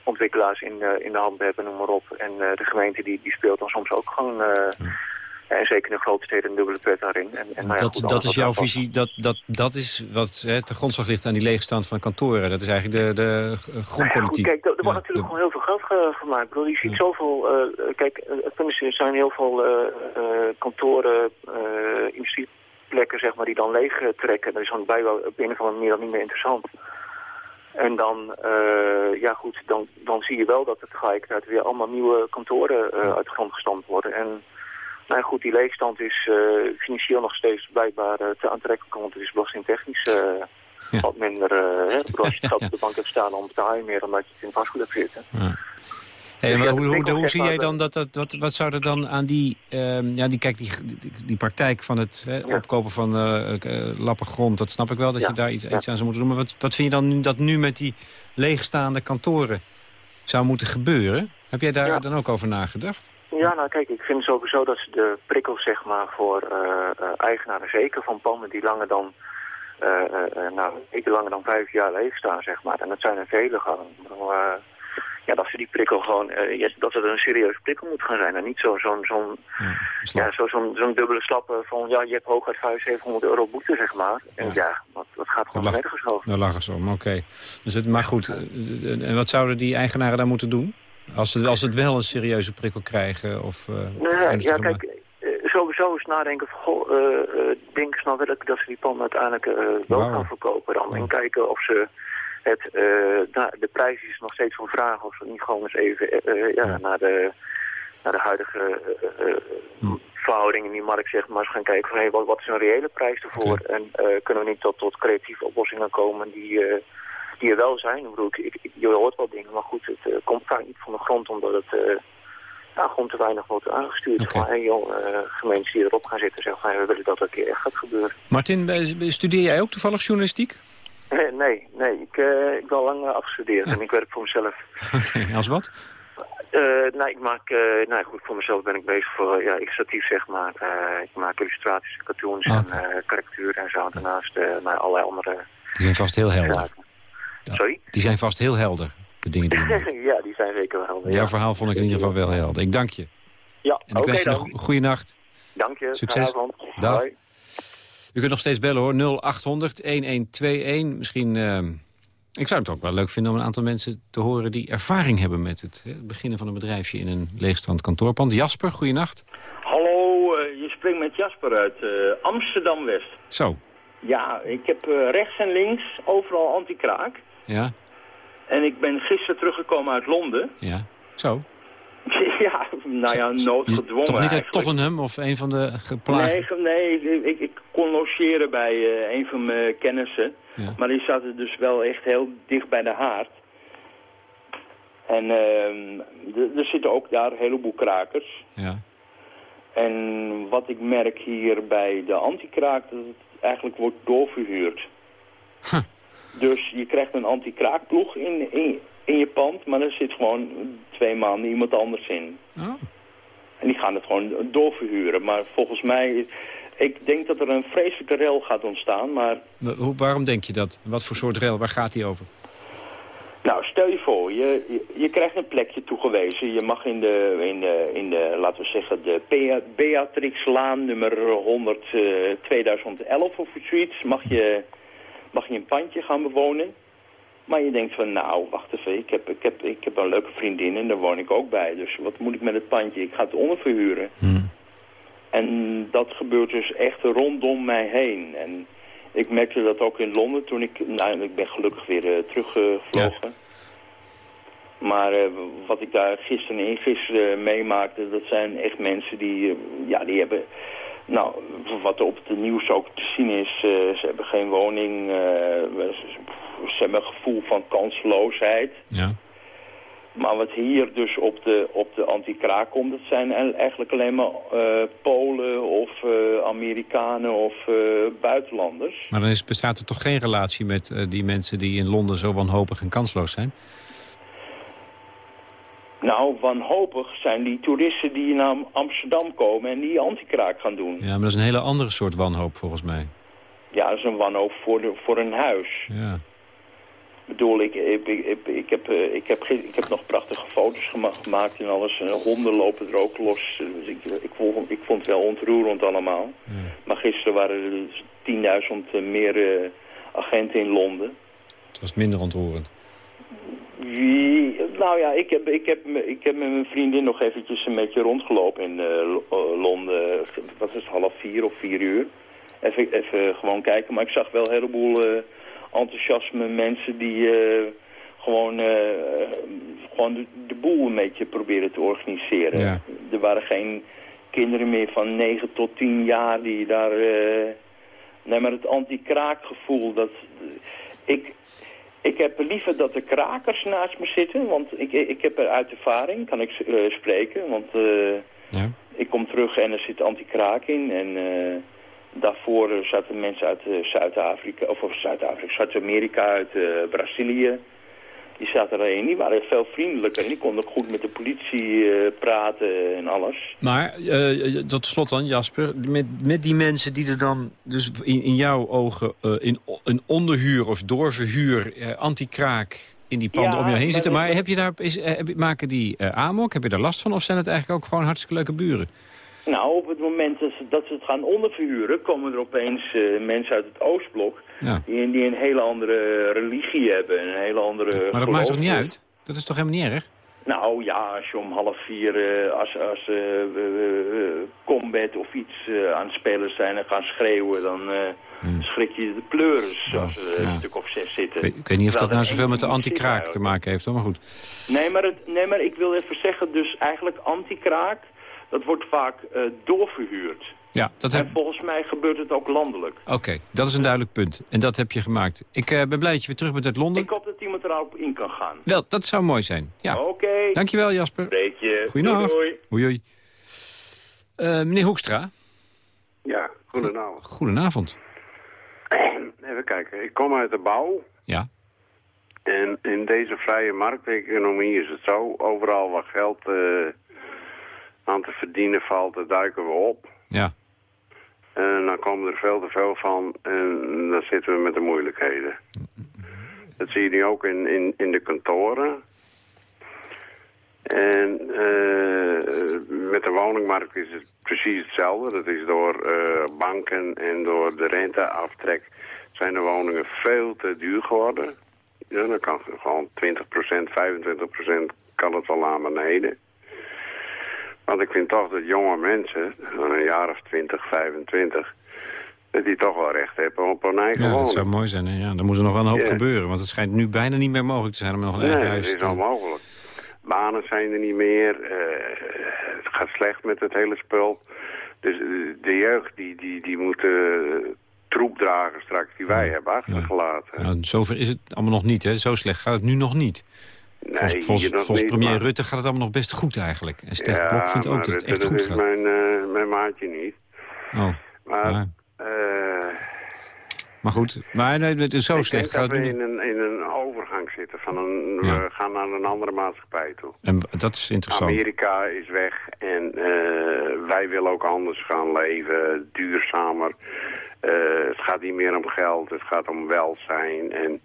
[SPEAKER 8] ontwikkelaars in, uh, in de hand hebben, noem maar op. En uh, de gemeente die, die speelt dan soms ook gewoon uh, En zeker in de grote steden een dubbele pret daarin. En, en
[SPEAKER 3] nou dat, dat is jouw visie, dat, dat, dat is wat hè, te grondslag ligt aan die leegstand van kantoren. Dat is eigenlijk de, de grondpolitiek.
[SPEAKER 8] Nou kijk, er, wordt natuurlijk gewoon heel veel geld gemaakt. Ik bedoel, je ziet zoveel... Uh, kijk, er zijn heel veel uh, kantoren, industrieplekken, zeg maar, die dan leeg trekken. Dat is dan bijna op een of andere manier dan niet meer interessant. En dan, ja goed, dan, dan zie je wel dat er tegelijkertijd weer allemaal nieuwe kantoren uit de grond gestampt worden. En nou goed, die leegstand is uh, financieel nog steeds blijkbaar te aantrekkelijk, want het is belastingtechnisch ja. wat minder. hè, als je het geld op de bank hebt staan, dan betaal je meer dan dat je het in vastgoed hebt zitten. Ja.
[SPEAKER 3] Hey, dus maar hoe, hoe, hoe zie jij dan dat, dat wat, wat zou er dan aan die, uh, ja, die, kijk, die, die, die, praktijk van het hè, ja. opkopen van uh, lappen grond, dat snap ik wel dat ja. je daar iets, iets, aan zou moeten doen. Maar wat, wat vind je dan nu, dat nu met die leegstaande kantoren zou moeten gebeuren? Heb jij daar dan ook over nagedacht?
[SPEAKER 8] Ja, nou kijk, ik vind sowieso dat ze de prikkels zeg maar voor uh, eigenaren, zeker van panden die langer dan, uh, nou, ik langer dan vijf jaar leeg staan, zeg maar. En dat zijn er vele gewoon. Ja, dat ze die prikkel gewoon, dat het een serieuze prikkel moet gaan zijn. En niet zo'n zo'n zo'n ja, zo, zo'n zo'n dubbele slappe van, ja, je hebt hooguit 500, 700 euro boete, zeg maar. En ja, dat, dat gaat gewoon nergens over.
[SPEAKER 3] Daar lachen ze om, oké. Dus het, maar goed, en wat zouden die eigenaren daar moeten doen? Als ze, als het wel een serieuze prikkel krijgen? Of, uh,
[SPEAKER 8] nee, ja, kijk, sowieso is nadenken van, goh, uh, denk snel wil ik dat ze die panden uiteindelijk wel wow. gaan verkopen dan. En kijken of ze het, nou, de prijs is nog steeds van vragen, of ze niet gewoon eens even ja, ja. Naar, de, naar de huidige hm. verhouding in die markt zeg maar, gaan kijken van, hey, wat, wat is een reële prijs ervoor? Okay. En kunnen we niet tot, tot creatieve oplossingen komen die die er wel zijn. Ik bedoel, ik, ik, je hoort wel dingen, maar goed, het uh, komt vaak niet van de grond omdat het uh, nou, gewoon te weinig wordt aangestuurd. Okay. Van, hey, joh, uh, gemeentes die erop gaan zitten zeggen van, we willen dat dat een keer echt gaat gebeuren.
[SPEAKER 3] Martin, studeer jij ook toevallig journalistiek?
[SPEAKER 8] Nee, nee, ik, ik ben al lang afgestudeerd en ik werk voor mezelf.
[SPEAKER 3] Okay, als wat?
[SPEAKER 8] Uh, nou, ik maak, uh, nou goed, voor mezelf ben ik bezig voor, uh, ja, illustratief zeg maar. ik maak illustraties, cartoons okay. en karikatuur en zo. Daarnaast nou, allerlei andere...
[SPEAKER 3] Die zijn vast heel helder.
[SPEAKER 8] Sorry?
[SPEAKER 3] Die zijn vast heel helder, de dingen die
[SPEAKER 8] Ja, die zijn zeker wel helder.
[SPEAKER 3] Jouw ja. verhaal vond ik in ieder geval wel helder. Ik dank je.
[SPEAKER 8] Ja,
[SPEAKER 3] ik okay, wens je nog een goede nacht.
[SPEAKER 8] Dank je.
[SPEAKER 3] Succes. Dag. U kunt nog steeds bellen hoor, 0800-1121. Misschien, uh, ik zou het ook wel leuk vinden om een aantal mensen te horen... die ervaring hebben met het, hè, het beginnen van een bedrijfje in een leegstrand kantoorpand. Jasper, goeienacht.
[SPEAKER 9] Hallo, uh, je spreekt met Jasper uit uh, Amsterdam-West.
[SPEAKER 3] Zo.
[SPEAKER 9] Ja, ik heb rechts en links overal anti-kraak.
[SPEAKER 3] Ja.
[SPEAKER 9] En ik ben gisteren teruggekomen uit Londen.
[SPEAKER 3] Ja, zo.
[SPEAKER 9] ja, nou ja, noodgedwongen
[SPEAKER 3] Toch niet uit Tottenham of een van de geplaagden?
[SPEAKER 9] Nee, nee ik, ik kon logeren bij uh, een van mijn kennissen. Ja. Maar die zaten dus wel echt heel dicht bij de haard. En uh, er zitten ook daar een heleboel krakers.
[SPEAKER 3] Ja.
[SPEAKER 9] En wat ik merk hier bij de anti-kraak, dat het eigenlijk wordt doorverhuurd.
[SPEAKER 3] Huh.
[SPEAKER 9] Dus je krijgt een anti-kraakploeg in, in, in, je pand, maar er zit gewoon twee maanden iemand anders in.
[SPEAKER 3] Oh.
[SPEAKER 9] En die gaan het gewoon doorverhuren. Maar volgens mij, ik denk dat er een vreselijke rel gaat ontstaan, maar...
[SPEAKER 3] Hoe, waarom denk je dat? Wat voor soort rel? Waar gaat die over?
[SPEAKER 9] Nou, stel je voor, je, je, je, krijgt een plekje toegewezen. Je mag in de, in de, in de laten we zeggen, de Beatrixlaan nummer 100, uh, 2011 of zoiets, mag je mag je een pandje gaan bewonen. Maar je denkt van, nou, wacht even, ik heb, ik, heb, ik heb een leuke vriendin en daar woon ik ook bij. Dus wat moet ik met het pandje? Ik ga het onderverhuren.
[SPEAKER 3] Hmm.
[SPEAKER 9] En dat gebeurt dus echt rondom mij heen. En ik merkte dat ook in Londen toen ik, nou, ik ben gelukkig weer uh, teruggevlogen. Ja. Maar uh, wat ik daar gisteren en gisteren meemaakte, dat zijn echt mensen die, ja, die hebben nou, wat er op het nieuws ook te zien is, ze hebben geen woning, ze hebben een gevoel van kansloosheid.
[SPEAKER 3] Ja.
[SPEAKER 9] Maar wat hier dus op de, op de anti-kraak komt, dat zijn eigenlijk alleen maar uh, Polen of Amerikanen of buitenlanders.
[SPEAKER 3] Maar dan is, bestaat er toch geen relatie met die mensen die in Londen zo wanhopig en kansloos zijn?
[SPEAKER 9] Nou, wanhopig zijn die toeristen die naar Amsterdam komen en die antikraak gaan doen.
[SPEAKER 3] Ja, maar dat is een hele andere soort wanhoop volgens mij.
[SPEAKER 9] Ja, dat is een wanhoop voor, de, voor een huis.
[SPEAKER 3] Ja.
[SPEAKER 9] Bedoel, ik, ik, ik, ik, heb, eh, ik, heb, ik heb nog prachtige foto's gemaakt en alles. honden lopen er ook los. Dus ik, ik, vond, ik vond het wel ontroerend allemaal. Maar gisteren waren er 10.000 meer agenten in Londen.
[SPEAKER 3] Het was minder ontroerend.
[SPEAKER 9] Wie, nou ja, ik heb, ik, heb, ik heb met mijn vriendin nog eventjes een beetje rondgelopen in uh, Londen. Wat is het, half vier of vier uur? Even, even gewoon kijken. Maar ik zag wel een heleboel uh, enthousiasme mensen die uh, gewoon, gewoon de, de, boel een beetje proberen te organiseren. Ja. Er waren geen kinderen meer van 9 tot 10 jaar die daar... nee, maar het anti-kraakgevoel, dat... Ik, ik heb liever dat de krakers naast me zitten, want ik, ik heb er uit ervaring, kan ik uh, spreken. Want uh, ja. ik kom terug en er zit anti-kraak in. En uh, daarvoor zaten mensen uit Zuid-Afrika, of, Zuid-Afrika, Zuid-Amerika, uit Brazilië. Die zaten erin, die waren veel vriendelijker en die konden ook goed met de politie uh, praten en alles.
[SPEAKER 3] Maar, uh, tot slot dan Jasper, met, met die mensen die er dan dus in, in jouw ogen uh, in een onderhuur of doorverhuur anti-kraak in die panden om je heen zitten. Maar heb je daar, is, maken die amok, heb je daar last van of zijn het eigenlijk ook gewoon hartstikke leuke buren?
[SPEAKER 9] Nou, op het moment dat ze, dat ze het gaan onderverhuren... komen er opeens uh, mensen uit het Oostblok... Die, die, een hele andere religie hebben. Een hele andere
[SPEAKER 3] maar dat maakt toch niet uit? Dat is toch helemaal niet erg?
[SPEAKER 9] Nou ja, als je om half vier uh, als, als uh, combat of iets aan het spelen zijn en gaan schreeuwen... dan hmm. schrik je de pleuris als ze een stuk of zes zitten.
[SPEAKER 3] Ik, ik weet niet of dat nou zoveel met de anti-kraak te maken heeft, hoor, maar goed.
[SPEAKER 9] Nee maar, het, nee, maar ik wil even zeggen, dus eigenlijk anti-kraak dat wordt vaak uh, doorverhuurd.
[SPEAKER 3] Ja, dat
[SPEAKER 9] heb... En volgens mij gebeurt het ook landelijk.
[SPEAKER 3] Oké, dat is een duidelijk punt. En dat heb je gemaakt. Ik uh, ben blij dat je weer terug bent uit Londen.
[SPEAKER 9] Ik hoop dat iemand erop in kan gaan.
[SPEAKER 3] Wel, dat zou mooi zijn. Ja.
[SPEAKER 9] Oké.
[SPEAKER 3] Dankjewel Jasper.
[SPEAKER 9] Spreek je.
[SPEAKER 3] Goedenavond. Doei, doei. Uh, meneer Hoekstra.
[SPEAKER 10] Ja, goedenavond.
[SPEAKER 3] Goedenavond.
[SPEAKER 10] Even kijken. Ik kom uit de bouw.
[SPEAKER 3] Ja.
[SPEAKER 10] En in deze vrije markteconomie is het zo. Overal waar geld... Uh, aan te verdienen valt, daar duiken we op.
[SPEAKER 3] Ja.
[SPEAKER 10] En dan komen er veel te veel van en dan zitten we met de moeilijkheden. Dat zie je nu ook in, in, in de kantoren. En uh, met de woningmarkt is het precies hetzelfde. Dat is door uh, banken en door de renteaftrek zijn de woningen veel te duur geworden. Ja, dan kan gewoon 20%, 25% kan het wel aan beneden. Want ik vind toch dat jonge mensen, van een jaar of 20, 25... dat die toch wel recht hebben op een eigen
[SPEAKER 3] ja,
[SPEAKER 10] woning.
[SPEAKER 3] dat zou mooi zijn. Hè? Ja, dan moet er nog wel een hoop gebeuren. Want het schijnt nu bijna niet meer mogelijk te zijn om nog een eigen huis
[SPEAKER 10] te Nee, dat is onmogelijk. Banen zijn er niet meer. Uh, het gaat slecht met het hele spul. Dus de jeugd die, die, die moet troep dragen straks die wij hebben achtergelaten.
[SPEAKER 3] Nou, zover is het allemaal nog niet. Hè? Zo slecht gaat het nu nog niet.
[SPEAKER 10] Nee,
[SPEAKER 3] volgens, volgens, premier Rutte gaat het allemaal nog best goed eigenlijk. En Stef ja, Blok vindt ook dat het echt goed gaat.
[SPEAKER 10] dat is mijn, uh, mijn maatje niet.
[SPEAKER 3] Oh,
[SPEAKER 10] maar... Uh,
[SPEAKER 3] maar goed, maar nee, het is zo slecht.
[SPEAKER 10] gaat we in een, in een overgang zitten. Van een, ja. We gaan naar een andere maatschappij toe.
[SPEAKER 3] En dat is interessant.
[SPEAKER 10] Amerika is weg en uh, wij willen ook anders gaan leven. Duurzamer. het gaat niet meer om geld, het gaat om welzijn en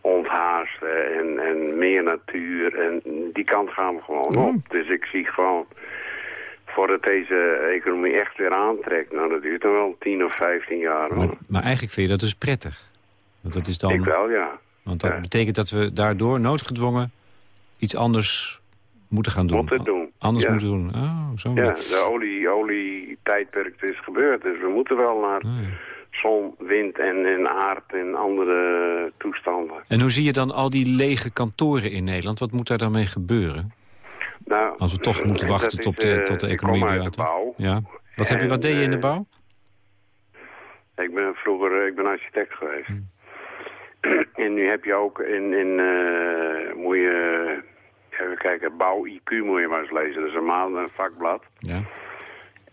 [SPEAKER 10] onthaasten en, en meer natuur. En die kant gaan we gewoon op. Mm. Dus ik zie gewoon, voordat deze economie echt weer aantrekt... nou, dat duurt dan wel 10 of 15 jaar.
[SPEAKER 3] Maar, maar, eigenlijk vind je dat dus prettig? Want dat is dan...
[SPEAKER 10] Ik wel, ja.
[SPEAKER 3] Want dat betekent dat we daardoor noodgedwongen iets anders moeten gaan doen.
[SPEAKER 10] Moeten doen.
[SPEAKER 3] Anders moeten doen. Oh, zo
[SPEAKER 10] ja, de olie, olie-tijdperk is gebeurd. Dus we moeten wel naar... Oh, ja zon, wind en, en aard en andere toestanden.
[SPEAKER 3] En hoe zie je dan al die lege kantoren in Nederland? Wat moet daar dan mee gebeuren?
[SPEAKER 10] Nou,
[SPEAKER 3] Als we toch moeten wachten tot, de, tot de economie weer
[SPEAKER 10] uit de bouw.
[SPEAKER 3] Ja. Wat, heb je, wat deed je in de bouw?
[SPEAKER 10] Ik ben vroeger ik ben architect geweest. Hm. En nu heb je ook in, in uh, moet je, even kijken, bouw IQ moet je maar eens lezen. Dat is een maand een vakblad.
[SPEAKER 3] Ja.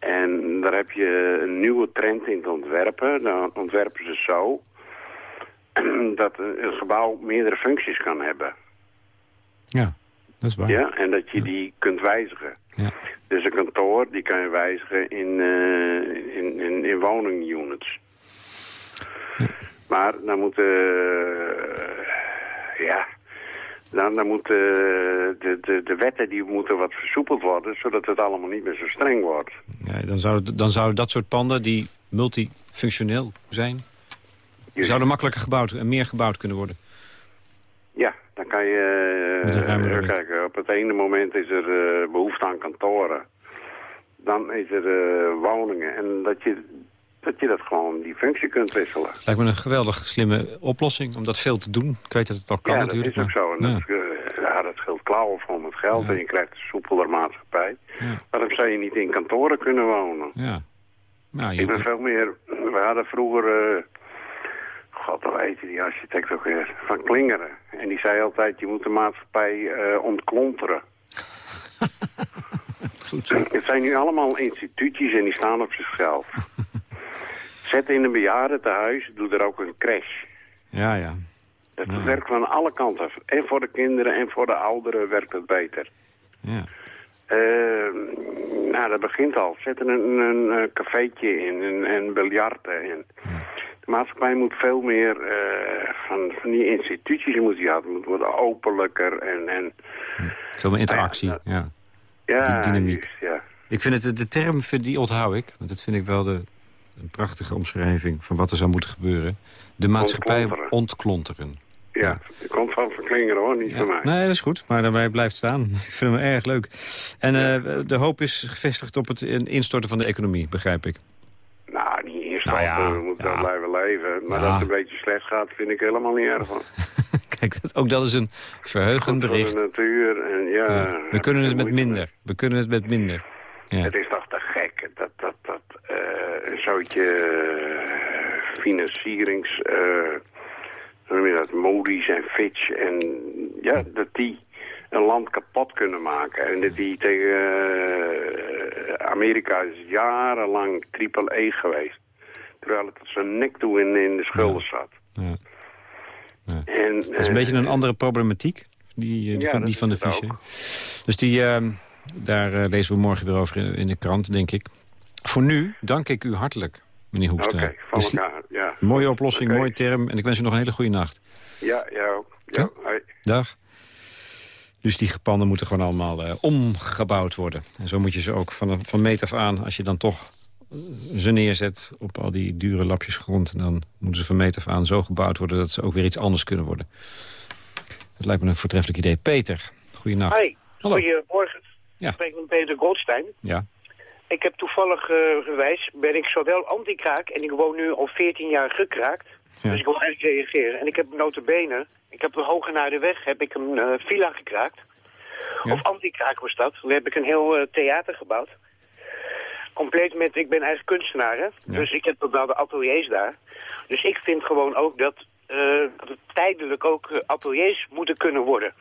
[SPEAKER 10] En daar heb je een nieuwe trend in te ontwerpen. Dan ontwerpen ze zo dat een gebouw meerdere functies kan hebben.
[SPEAKER 3] Ja, dat is waar.
[SPEAKER 10] Ja, en dat je die kunt wijzigen.
[SPEAKER 3] Ja.
[SPEAKER 10] Dus een kantoor, die kan je wijzigen in, uh, in, in, in woningunits. Ja. Maar dan moeten... Uh, ja, dan, dan moeten de, de, de wetten die moeten wat versoepeld worden... zodat het allemaal niet meer zo streng wordt.
[SPEAKER 3] Ja, dan, zou, dan zou dat soort panden die multifunctioneel zijn... zouden makkelijker gebouwd en meer gebouwd kunnen worden.
[SPEAKER 10] Ja, dan kan je... Uh, kijken, op het ene moment is er uh, behoefte aan kantoren. Dan is er uh, woningen. En dat je dat je dat gewoon die functie kunt wisselen.
[SPEAKER 3] Lijkt me een geweldig slimme oplossing om dat veel te doen. Ik weet dat het al kan
[SPEAKER 10] ja,
[SPEAKER 3] natuurlijk.
[SPEAKER 10] dat is ook zo. En ja. Dat, ja, dat scheelt klauwen van het geld en je krijgt een soepeler maatschappij. Waarom zou je niet in kantoren kunnen wonen?
[SPEAKER 3] Ja.
[SPEAKER 10] Nou, je... Ik ben veel meer... We hadden vroeger... Uh, God, hoe heet die architect ook weer? Van Klingeren. En die zei altijd, je moet de maatschappij uh, ontklonteren.
[SPEAKER 3] Goed
[SPEAKER 10] Het zijn nu allemaal instituutjes en die staan op zichzelf. Zet in een bejaardentehuis, doe er ook een crash.
[SPEAKER 3] Ja, ja.
[SPEAKER 10] Het ja. werkt van alle kanten. En voor de kinderen en voor de ouderen werkt het beter.
[SPEAKER 3] Ja.
[SPEAKER 10] Uh, nou, dat begint al. Zet er een, een, een cafeetje in, een, een biljarten in. De maatschappij moet veel meer uh, van, van die instituties moet die Het moet worden openlijker en... en
[SPEAKER 3] veel meer interactie, ja. Ja,
[SPEAKER 10] ja
[SPEAKER 3] die dynamiek.
[SPEAKER 10] ja.
[SPEAKER 3] Ik vind het, de term, die onthoud ik. Want dat vind ik wel de, een prachtige omschrijving van wat er zou moeten gebeuren. De maatschappij ontklonteren. ontklonteren.
[SPEAKER 10] Ja, dat komt van verklingeren hoor, niet
[SPEAKER 3] ja.
[SPEAKER 10] van mij.
[SPEAKER 3] Nee, dat is goed, maar daarbij blijft staan. Ik vind hem erg leuk. En uh, de hoop is gevestigd op het instorten van de economie, begrijp ik.
[SPEAKER 10] Nou, niet instorten, nou ja, we moeten ja. blijven leven. Maar dat het een beetje slecht gaat, vind ik helemaal niet erg van.
[SPEAKER 3] Kijk, ook dat is een verheugend bericht.
[SPEAKER 10] de natuur en ja...
[SPEAKER 3] We kunnen het met minder. We kunnen het met minder.
[SPEAKER 10] Het is toch te gek dat, dat, dat uh, een zootje uh, financierings... Uh, je dat, Modi's en Fitch en ja, dat die een land kapot kunnen maken. En dat die tegen uh, Amerika is jarenlang triple E geweest. Terwijl het tot zijn nek toe in, in de schulden zat.
[SPEAKER 3] Ja. Ja. En, dat is een beetje een andere problematiek, die, die
[SPEAKER 10] ja,
[SPEAKER 3] van, die van de Fischer. Dus die, uh, daar lezen we morgen weer over in de krant, denk ik. Voor nu dank ik u hartelijk meneer Hoekstra.
[SPEAKER 10] Oké, van elkaar, ja.
[SPEAKER 3] Mooie oplossing, okay. mooie term. En ik wens u nog een hele goede nacht.
[SPEAKER 10] Ja, ja ook. Ja,
[SPEAKER 3] ja. Dag. Dus die panden moeten gewoon allemaal uh, omgebouwd worden. En zo moet je ze ook van, van meet af aan, als je dan toch ze neerzet op al die dure lapjes grond... dan moeten ze van meet af aan zo gebouwd worden... dat ze ook weer iets anders kunnen worden. Dat lijkt me een voortreffelijk idee. Peter, goeienacht.
[SPEAKER 11] Hi,
[SPEAKER 3] Hallo.
[SPEAKER 11] goedemorgen.
[SPEAKER 3] Ja.
[SPEAKER 11] Ik spreek met Peter Goldstein.
[SPEAKER 3] Ja.
[SPEAKER 11] Ik heb toevallig uh, gewijs, ben ik zowel anti-kraak en ik woon nu al 14 jaar gekraakt. Ja. Dus ik wil eigenlijk reageren. En ik heb notabene, ik heb hoger naar de weg, heb ik een uh, villa gekraakt. Ja. Of anti-kraak was dat. Toen heb ik een heel uh, theater gebouwd. Compleet met, ik ben eigen kunstenaar, hè? Ja. Dus ik heb nou de ateliers daar. Dus ik vind gewoon ook dat, dat het tijdelijk ook ateliers moeten kunnen worden.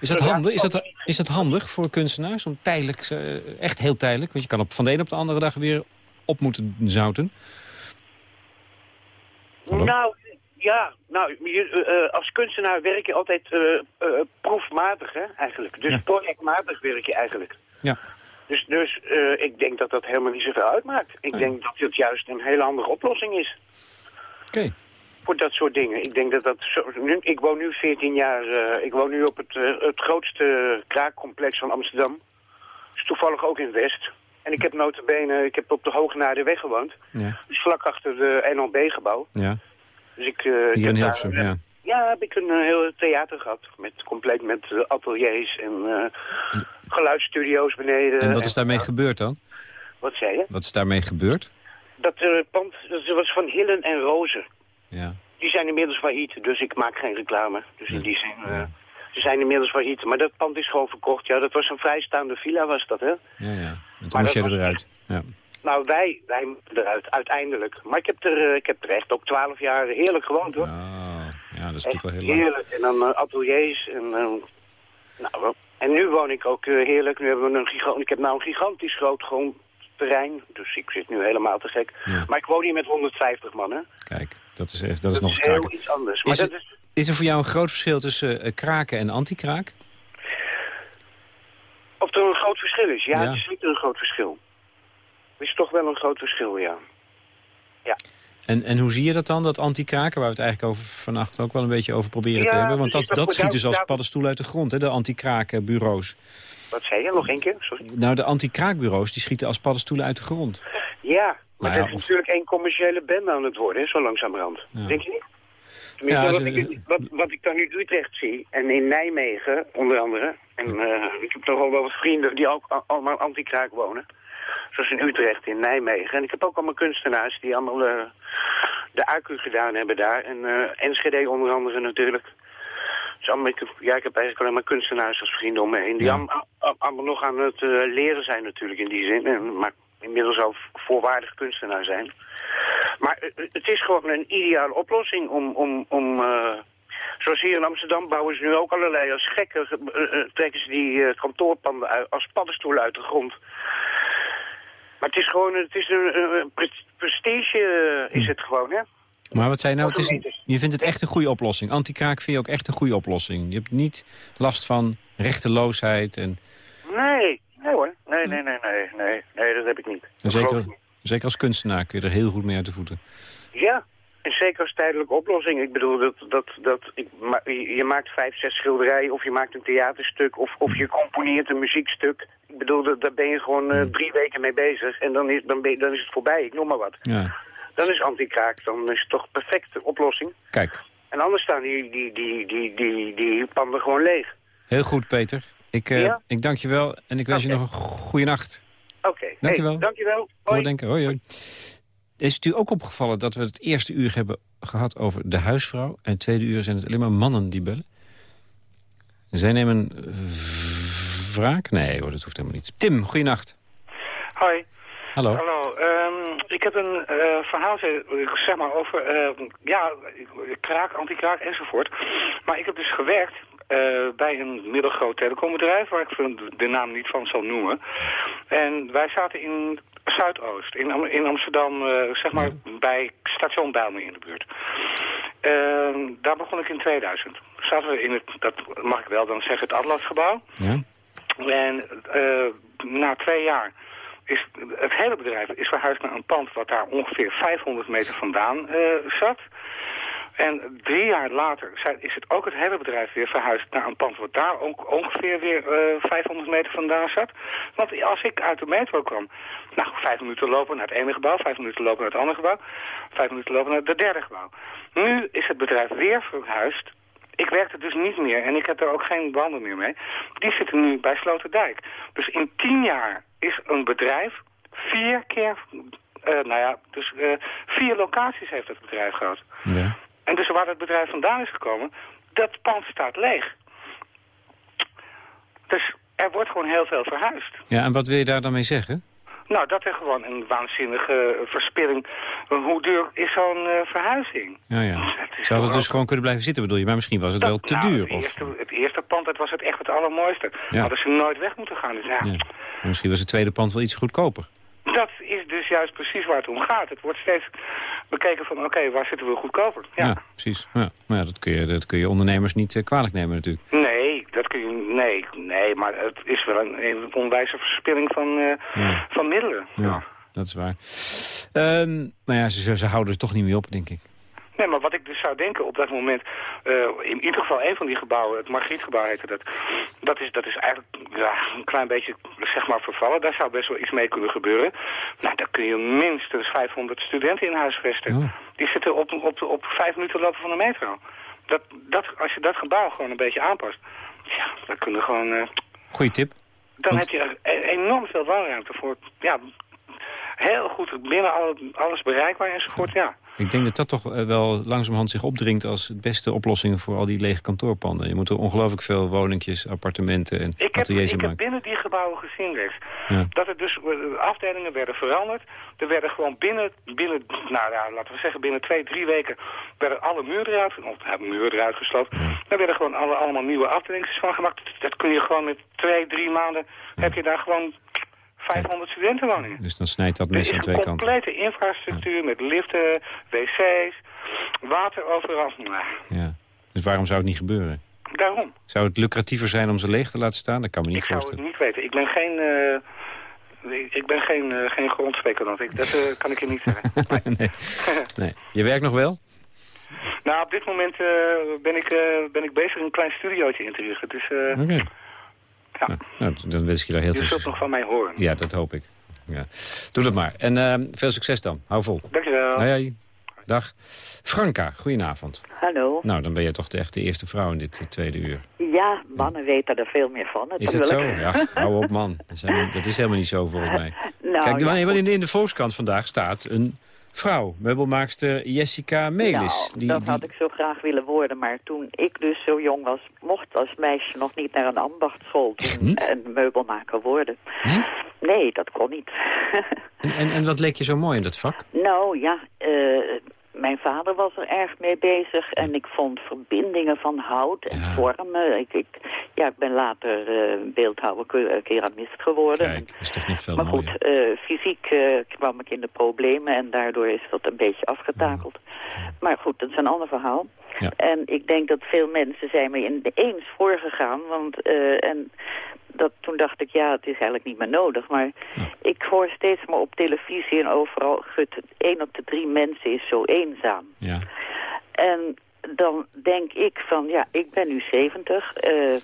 [SPEAKER 3] Is dat, handig? Is, dat, is dat handig voor kunstenaars om tijdelijk, uh, echt heel tijdelijk... want je kan op van de een op de andere dag weer op moeten zouten?
[SPEAKER 11] Hallo? Nou, ja, nou, je, uh, als kunstenaar werk je altijd uh, proefmatig, hè, eigenlijk. Dus ja. projectmatig werk je eigenlijk.
[SPEAKER 3] Ja.
[SPEAKER 11] Dus, dus ik denk dat dat helemaal niet zoveel uitmaakt. Ik denk dat het juist een hele handige oplossing is.
[SPEAKER 3] Oké.
[SPEAKER 11] Voor dat soort dingen. Ik denk dat dat zo, nu, ik woon nu 14 jaar, uh, ik woon nu op het, uh, het grootste kraakcomplex van Amsterdam. Dus toevallig ook in West. En ik heb notabene, ik heb op de Hoognaarderweg gewoond.
[SPEAKER 3] Ja.
[SPEAKER 11] Dus vlak achter de NLB-gebouw.
[SPEAKER 3] Ja.
[SPEAKER 11] Dus ik, uh,
[SPEAKER 3] Hier in Hilversum, ja.
[SPEAKER 11] Ja, heb ik een heel theater gehad. Met, compleet met ateliers en geluidsstudio's beneden.
[SPEAKER 3] En wat is daarmee en, gebeurd dan?
[SPEAKER 11] Wat zei je?
[SPEAKER 3] Wat is daarmee gebeurd?
[SPEAKER 11] Dat pand dat was van Hillen en Rozen.
[SPEAKER 3] Ja.
[SPEAKER 11] Die zijn inmiddels failliet, dus ik maak geen reclame. Dus in die zin, uh, ze zijn inmiddels failliet. Maar dat pand is gewoon verkocht. Ja, dat was een vrijstaande villa, was dat, hè?
[SPEAKER 3] Ja, ja. En toen moest jij eruit. Ja.
[SPEAKER 11] Nou, wij, wij moeten eruit, uiteindelijk. Maar ik heb er, uh, ik heb er echt ook twaalf jaar heerlijk gewoond, hoor.
[SPEAKER 3] Oh, ja, dat is
[SPEAKER 11] echt
[SPEAKER 3] natuurlijk wel heel lang.
[SPEAKER 11] heerlijk. En dan uh, ateliers en... nou, en nu woon ik ook heerlijk. Nu hebben we een gigant, ik heb nou een gigantisch groot gewoon terrein. Dus ik zit nu helemaal te gek.
[SPEAKER 3] Ja.
[SPEAKER 11] Maar ik woon hier met 150 man, hè?
[SPEAKER 3] Kijk, dat is, dat is
[SPEAKER 11] dat
[SPEAKER 3] nog
[SPEAKER 11] is
[SPEAKER 3] eens kraken.
[SPEAKER 11] heel iets anders. Maar
[SPEAKER 3] Is,
[SPEAKER 11] dat
[SPEAKER 3] er,
[SPEAKER 11] is,
[SPEAKER 3] is er voor jou een groot verschil tussen uh, kraken en anti-kraak?
[SPEAKER 11] of er een groot verschil is? Ja,
[SPEAKER 3] Ja.
[SPEAKER 11] het is niet een groot verschil. Er is toch wel een groot verschil, ja. Ja.
[SPEAKER 3] En, en hoe zie je dat dan, dat anti-kraken, waar we het eigenlijk over vannacht ook wel een beetje over proberen te hebben? Want dat, dat schiet dus als paddenstoel uit de grond, hè, de anti-kraakbureaus.
[SPEAKER 11] Wat zei je? Nog één keer? Sorry.
[SPEAKER 3] Nou, de anti-kraakbureaus die schieten als paddenstoelen uit de grond.
[SPEAKER 11] Ja, maar nou ja, is natuurlijk één commerciële band aan het worden, hè, zo langzamerhand. Denk je niet? Ja, wat, ik, wat, wat, ik dan nu in Utrecht zie, en in Nijmegen onder andere... en uh, ik heb toch al wel wat vrienden die ook allemaal anti-kraak wonen... zoals in Utrecht, in Nijmegen. En ik heb ook allemaal kunstenaars die allemaal uh, de AQ gedaan hebben daar. En uh, Enschede onder andere natuurlijk. Dus allemaal, ik, ja, ik heb eigenlijk alleen maar kunstenaars als vrienden om me heen... die allemaal, allemaal nog aan het leren zijn natuurlijk in die zin. En, maar inmiddels al voorwaardig kunstenaar zijn. Maar het is gewoon een ideale oplossing om... om, om uh, zoals hier in Amsterdam bouwen ze nu ook allerlei als gekken... Trekken ze die kantoorpanden uit, als paddenstoelen uit de grond. Maar het is gewoon het is een, prestige, is het gewoon, hè?
[SPEAKER 3] Maar wat zei je nou? Het is, je vindt het echt een goede oplossing. Antikraak vind je ook echt een goede oplossing. Je hebt niet last van rechteloosheid en...
[SPEAKER 11] Nee, Nee hoor, nee, nee, nee, nee, nee, nee dat heb ik niet.
[SPEAKER 3] zeker, zeker als kunstenaar kun je er heel goed mee uit de voeten.
[SPEAKER 11] Ja, en zeker als tijdelijke oplossing. Ik bedoel, dat, dat, dat, ik, je maakt vijf, zes schilderijen of je maakt een theaterstuk of, of je componeert een muziekstuk. Ik bedoel, dat, daar ben je gewoon uh, drie weken mee bezig en dan is, dan, ben, dan is het voorbij, ik noem maar wat. Ja. Dan is anti-kraak, dan is het toch perfecte oplossing.
[SPEAKER 3] Kijk.
[SPEAKER 11] En anders staan die, die, die, die, die, die panden gewoon leeg.
[SPEAKER 3] Heel goed, Peter. Ik, uh, ik dank je wel en ik wens je nog een goede nacht.
[SPEAKER 11] Oké, okay. dank je wel. dank je wel. Hoi.
[SPEAKER 3] Denken. Hoi, hoi. Is het u ook opgevallen dat we het eerste uur hebben gehad over de huisvrouw... en het tweede uur zijn het alleen maar mannen die bellen? Zij nemen wraak? Nee hoor, dat hoeft helemaal niet. Tim, goeienacht.
[SPEAKER 12] Hoi.
[SPEAKER 3] Hallo.
[SPEAKER 12] Hallo. Um, ik heb een uh, verhaal zeg maar, over uh, ja, kraak, anti-kraak enzovoort. Maar ik heb dus gewerkt uh, bij een middelgroot telecombedrijf, waar ik de naam niet van zal noemen. En wij zaten in Zuidoost, in, in Amsterdam, zeg maar bij station Bijlmer in de buurt. Daar begon ik in 2000. Zaten we in het, dat mag ik wel dan zeggen, het Atlasgebouw. Ja. En na twee jaar is het hele bedrijf is verhuisd naar een pand wat daar ongeveer 500 meter vandaan zat. En drie jaar later is het ook het hele bedrijf weer verhuisd naar een pand wat daar ook ongeveer weer uh, eh, 500 meter vandaan zat. Want als ik uit de metro kwam, nou, vijf minuten lopen naar het ene gebouw, vijf minuten lopen naar het andere gebouw, vijf minuten lopen naar het derde gebouw. Nu is het bedrijf weer verhuisd. Ik werkte dus niet meer en ik heb er ook geen banden meer mee. Die zitten nu bij Sloterdijk. Dus in tien jaar is een bedrijf vier keer, uh, nou ja, dus uh, vier locaties heeft het bedrijf gehad. Ja. En dus waar het bedrijf vandaan is gekomen, dat pand staat leeg. Dus er wordt gewoon heel veel verhuisd.
[SPEAKER 3] Ja, en wat wil je daar dan mee zeggen?
[SPEAKER 12] Nou, dat is gewoon een waanzinnige verspilling. Hoe duur is zo'n uh, verhuizing?
[SPEAKER 3] Ja, ja. Zou het dus gewoon kunnen blijven zitten, bedoel je? Maar misschien was het wel te
[SPEAKER 12] nou,
[SPEAKER 3] duur.
[SPEAKER 12] Het, eerste, het eerste pand, dat was het echt het allermooiste. Ja. Hadden ze nooit weg moeten gaan. Dus, ja. ja.
[SPEAKER 3] Misschien was het tweede pand wel iets goedkoper.
[SPEAKER 12] Dat is dus juist precies waar het om gaat. Het wordt steeds bekeken van, oké, waar zitten we goedkoper? Ja,
[SPEAKER 3] precies. Ja. Maar ja, dat, kun je, dat kun je ondernemers niet uh, kwalijk nemen natuurlijk.
[SPEAKER 12] Nee, dat kun je, nee, nee, maar het is wel een, een onwijze verspilling van, uh, van middelen.
[SPEAKER 3] Ja, dat is waar. Um, nou ja, ze, ze houden er toch niet mee op, denk ik.
[SPEAKER 12] Nee, maar wat ik dus zou denken op dat moment, uh, in ieder geval een van die gebouwen, het Margrietgebouw heette dat, dat is, dat is eigenlijk ja, een klein beetje, zeg maar, vervallen. Daar zou best wel iets mee kunnen gebeuren. Nou, daar kun je minstens 500 studenten in huis vesten. Die zitten op, op, op vijf minuten lopen van de metro. Dat, dat, als je dat gebouw gewoon een beetje aanpast, ja, dan kunnen gewoon... Uh,
[SPEAKER 3] Goeie tip.
[SPEAKER 12] Dan heb je e-, enorm veel woonruimte voor, ja, heel goed binnen alles bereikbaar enzovoort, ja.
[SPEAKER 3] Ik denk dat dat toch eh, wel langzamerhand zich opdringt als de beste oplossing voor al die lege kantoorpanden. Je moet er ongelooflijk veel woningjes, appartementen en
[SPEAKER 12] ik
[SPEAKER 3] ateliers
[SPEAKER 12] in maken. Ik heb binnen die gebouwen gezien, ja. dat er dus eh, afdelingen werden veranderd. Er werden gewoon binnen, binnen nou ja, laten we zeggen, binnen twee, drie weken werden alle muren eruit, of hebben muren eruit gesloopt. Ja. Daar werden gewoon alle, allemaal nieuwe afdelingen van gemaakt. Dat kun je gewoon met twee, drie maanden, heb je daar gewoon 500 studentenwoningen.
[SPEAKER 3] Dus dan snijdt dat mis aan twee kanten.
[SPEAKER 12] een complete infrastructuur met liften, wc's, water overal. Nou.
[SPEAKER 3] Ja. Dus waarom zou het niet gebeuren?
[SPEAKER 12] Daarom.
[SPEAKER 3] Zou het lucratiever zijn om ze leeg te laten staan? Dat kan me niet
[SPEAKER 12] ik
[SPEAKER 3] voorstellen.
[SPEAKER 12] Ik zou het niet weten. Ik ben geen... Uh, ik ben geen, uh, geen grondspeculant. Ik, dat uh, kan ik je niet zeggen.
[SPEAKER 3] nee. nee. Je werkt nog wel?
[SPEAKER 12] Nou, op dit moment ben, ik, ben ik bezig een klein studiootje in te richten. Dus,
[SPEAKER 3] Oké. Ja. Nou, nou, dan wens ik je daar heel
[SPEAKER 12] veel...
[SPEAKER 3] Je
[SPEAKER 12] zult nog van mij horen.
[SPEAKER 3] Ja, dat hoop ik. Ja. Doe dat maar. En veel succes dan. Hou vol.
[SPEAKER 12] Dankjewel.
[SPEAKER 3] Hoi, hoi. Dag. Franka, goedenavond.
[SPEAKER 13] Hallo.
[SPEAKER 3] Nou, dan ben je toch de, echt de eerste vrouw in dit tweede uur.
[SPEAKER 13] Ja, mannen weten er veel meer van
[SPEAKER 3] Is het zo? Ja, hou op man. Dat is, helemaal, dat is helemaal niet zo volgens mij.
[SPEAKER 13] nou,
[SPEAKER 3] Kijk,
[SPEAKER 13] ja,
[SPEAKER 3] in, de, in de Volkskrant vandaag staat een vrouw, meubelmaakster Jessica Melis.
[SPEAKER 13] Nou, die, dat had ik zo graag willen worden, maar toen ik dus zo jong was... mocht als meisje nog niet naar een ambachtschool en meubelmaker worden. Nee, dat kon niet.
[SPEAKER 3] en, en, en, wat leek je zo mooi in dat vak?
[SPEAKER 13] Nou ja, uh, mijn vader was er erg mee bezig en ik vond verbindingen van hout en vormen. Ik, ik, ja, ik ben later uh, beeldhouwer, keramist geworden.
[SPEAKER 3] Kijk, is toch nog veel
[SPEAKER 13] Maar goed, uh, fysiek uh, kwam ik in de problemen en daardoor is dat een beetje afgetakeld. Maar goed, dat is een ander verhaal.
[SPEAKER 3] Ja.
[SPEAKER 13] En ik denk dat veel mensen zijn me ineens voorgegaan. Want, en dat, toen dacht ik, ja, het is eigenlijk niet meer nodig. Maar ik hoor steeds maar op televisie en overal... gut, één op de drie mensen is zo eenzaam.
[SPEAKER 3] Ja.
[SPEAKER 13] En dan denk ik van, ja, ik ben nu 70... Uh,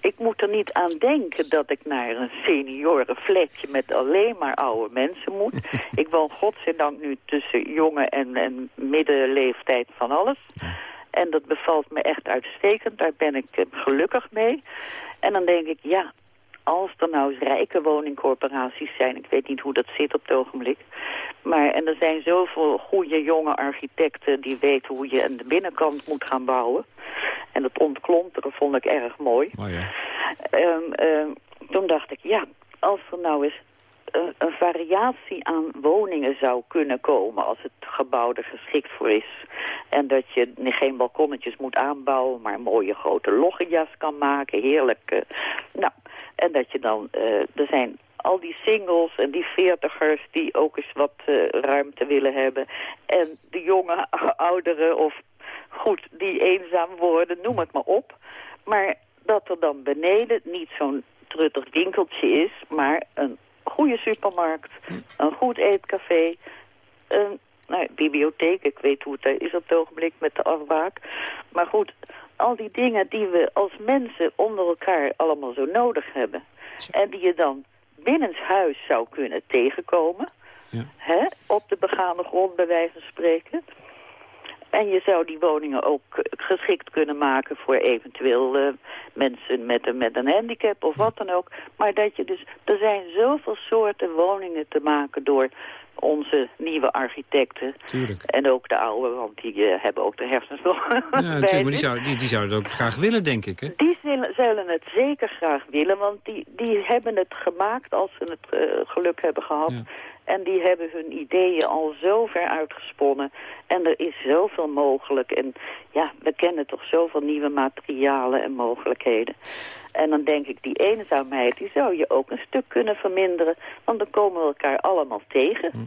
[SPEAKER 13] ik moet er niet aan denken dat ik naar een seniorenfletje met alleen maar oude mensen moet. ik woon godzijdank nu tussen jonge en, en middenleeftijd van alles. En dat bevalt me echt uitstekend. Daar ben ik gelukkig mee. En dan denk ik, ja, als er nou eens rijke woningcorporaties zijn... ik weet niet hoe dat zit op het ogenblik... maar en er zijn zoveel goede jonge architecten... die weten hoe je aan de binnenkant moet gaan bouwen. En dat ontklonteren vond ik erg mooi.
[SPEAKER 3] Oh ja.
[SPEAKER 13] um, um, toen dacht ik, ja, als er nou eens een, een, variatie aan woningen zou kunnen komen... als het gebouw er geschikt voor is. En dat je geen balkonnetjes moet aanbouwen... maar mooie grote loggenjas kan maken. Heerlijk. Uh, nou, en dat je dan, uh, er zijn al die singles en die veertigers die ook eens wat uh, ruimte willen hebben. En de jonge ouderen of goed, die eenzaam worden, noem het maar op. Maar dat er dan beneden niet zo'n truttig winkeltje is, maar een goede supermarkt, een goed eetcafé, een nou, bibliotheek. Ik weet hoe het is op het ogenblik met de afbaak. Maar goed, al die dingen die we als mensen onder elkaar allemaal zo nodig hebben. En die je dan binnenshuis zou kunnen tegenkomen.
[SPEAKER 3] Ja.
[SPEAKER 13] Hè, op de begane grond bij wijze van spreken. En je zou die woningen ook geschikt kunnen maken voor eventueel uh, mensen met een, met een handicap of wat dan ook. Maar dat je dus, er zijn zoveel soorten woningen te maken door onze nieuwe architecten.
[SPEAKER 3] Tuurlijk.
[SPEAKER 13] En ook de oude, want die uh, hebben ook de hersens nog.
[SPEAKER 3] Ja, natuurlijk, maar die, zou, die, die zouden het ook graag willen, denk ik. Hè?
[SPEAKER 13] Die zullen, zullen het zeker graag willen, want die, die hebben het gemaakt als ze het uh, geluk hebben gehad.
[SPEAKER 3] Ja.
[SPEAKER 13] En die hebben hun ideeën al zo ver uitgesponnen. En er is zoveel mogelijk. En ja, we kennen toch zoveel nieuwe materialen en mogelijkheden. En dan denk ik, die eenzaamheid, die zou je ook een stuk kunnen verminderen. Want dan komen we elkaar allemaal tegen.
[SPEAKER 3] Hm.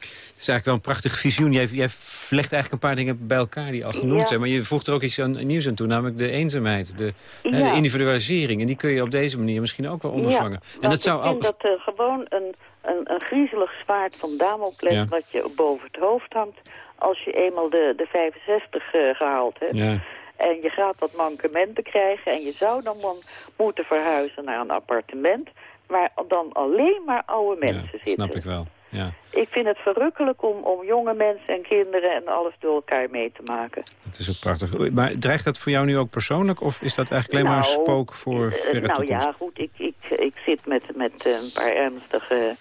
[SPEAKER 3] Het is eigenlijk wel een prachtig visioen. Jij, jij legt eigenlijk een paar dingen bij elkaar die al genoemd
[SPEAKER 13] Ja.
[SPEAKER 3] zijn. Maar je voegt er ook iets aan, nieuws aan toe, namelijk de eenzaamheid. De, hè, de individualisering. En die kun je op deze manier misschien ook wel ondervangen.
[SPEAKER 13] Ja,
[SPEAKER 3] en dat zou
[SPEAKER 13] ik vind
[SPEAKER 3] al-
[SPEAKER 13] dat er gewoon een, een, een griezelig zwaard van Damocles...
[SPEAKER 3] Ja.
[SPEAKER 13] wat je boven het hoofd hangt... als je eenmaal de, de 65 eh, gehaald hebt.
[SPEAKER 3] Ja.
[SPEAKER 13] En je gaat wat mankementen krijgen... en je zou dan mo- moeten verhuizen naar een appartement... waar dan alleen maar oude mensen
[SPEAKER 3] ja,
[SPEAKER 13] zitten.
[SPEAKER 3] snap ik wel. Ja,
[SPEAKER 13] Ik vind het verrukkelijk om, om jonge mensen en kinderen... en alles door elkaar mee te maken.
[SPEAKER 3] dat is ook prachtig. Maar dreigt dat voor jou nu ook persoonlijk? Of is dat eigenlijk alleen maar een
[SPEAKER 13] Nou,
[SPEAKER 3] spook voor
[SPEAKER 13] Eh,
[SPEAKER 3] verre
[SPEAKER 13] nou
[SPEAKER 3] toekomst?
[SPEAKER 13] ja, goed, ik, ik, ik zit met, met een paar ernstige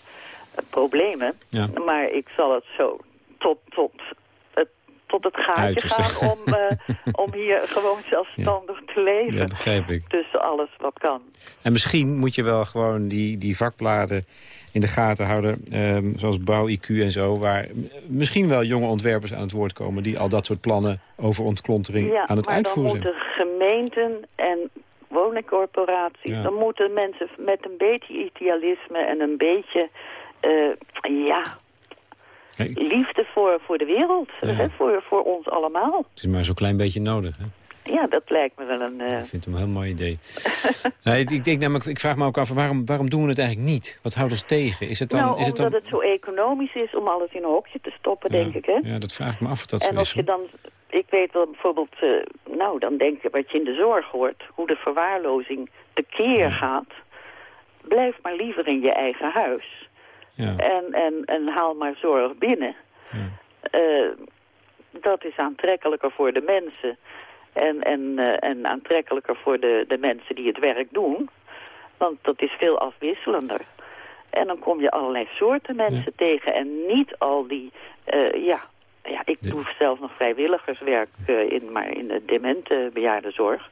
[SPEAKER 13] problemen.
[SPEAKER 3] Ja.
[SPEAKER 13] Maar ik zal het zo tot, tot, het, tot het gaatje
[SPEAKER 3] Uiterste.
[SPEAKER 13] gaan om, eh, om hier gewoon zelfstandig te leven.
[SPEAKER 3] Ja, begrijp ik.
[SPEAKER 13] Tussen alles wat kan.
[SPEAKER 3] En misschien moet je wel gewoon die, die vakbladen in de gaten houden. ehm, zoals Bouw IQ en zo. Waar misschien wel jonge ontwerpers aan het woord komen... die al dat soort plannen over ontklontering
[SPEAKER 13] Ja,
[SPEAKER 3] aan het
[SPEAKER 13] maar
[SPEAKER 3] uitvoeren
[SPEAKER 13] dan
[SPEAKER 3] zijn.
[SPEAKER 13] moeten gemeenten en woningcorporaties...
[SPEAKER 3] Ja.
[SPEAKER 13] dan moeten mensen met een beetje idealisme en een beetje... eh, ja,
[SPEAKER 3] Kijk,
[SPEAKER 13] liefde voor, voor de wereld.
[SPEAKER 3] Ja.
[SPEAKER 13] Hè, voor, voor ons allemaal.
[SPEAKER 3] het is maar zo'n klein beetje nodig. Hè?
[SPEAKER 13] Ja, dat lijkt me wel een...
[SPEAKER 3] Ik vind hem een heel mooi idee. nee, ik, denk namelijk, ik vraag me ook af, waarom, waarom doen we het eigenlijk niet? Wat houdt ons tegen? Is het dan,
[SPEAKER 13] nou,
[SPEAKER 3] is het
[SPEAKER 13] omdat
[SPEAKER 3] dan...
[SPEAKER 13] het zo economisch is om alles in een hokje te stoppen, denk ik, hè?
[SPEAKER 3] Ja, dat vraag ik me af of dat
[SPEAKER 13] en
[SPEAKER 3] zo
[SPEAKER 13] als je dan, ik weet wel bijvoorbeeld, uh, nou dan denk je wat je in de zorg hoort, hoe de verwaarlozing tekeer gaat, blijf maar liever in je eigen huis.
[SPEAKER 3] Ja.
[SPEAKER 13] En, en, en haal maar zorg binnen.
[SPEAKER 3] Ja.
[SPEAKER 13] Uh, dat is aantrekkelijker voor de mensen en, en, uh, en aantrekkelijker voor de, de mensen die het werk doen. Want dat is veel afwisselender. En dan kom je allerlei soorten mensen ja. tegen en niet al die, uh, ja, ja, ik doe zelf nog vrijwilligerswerk uh, in, maar in de demente bejaardenzorg.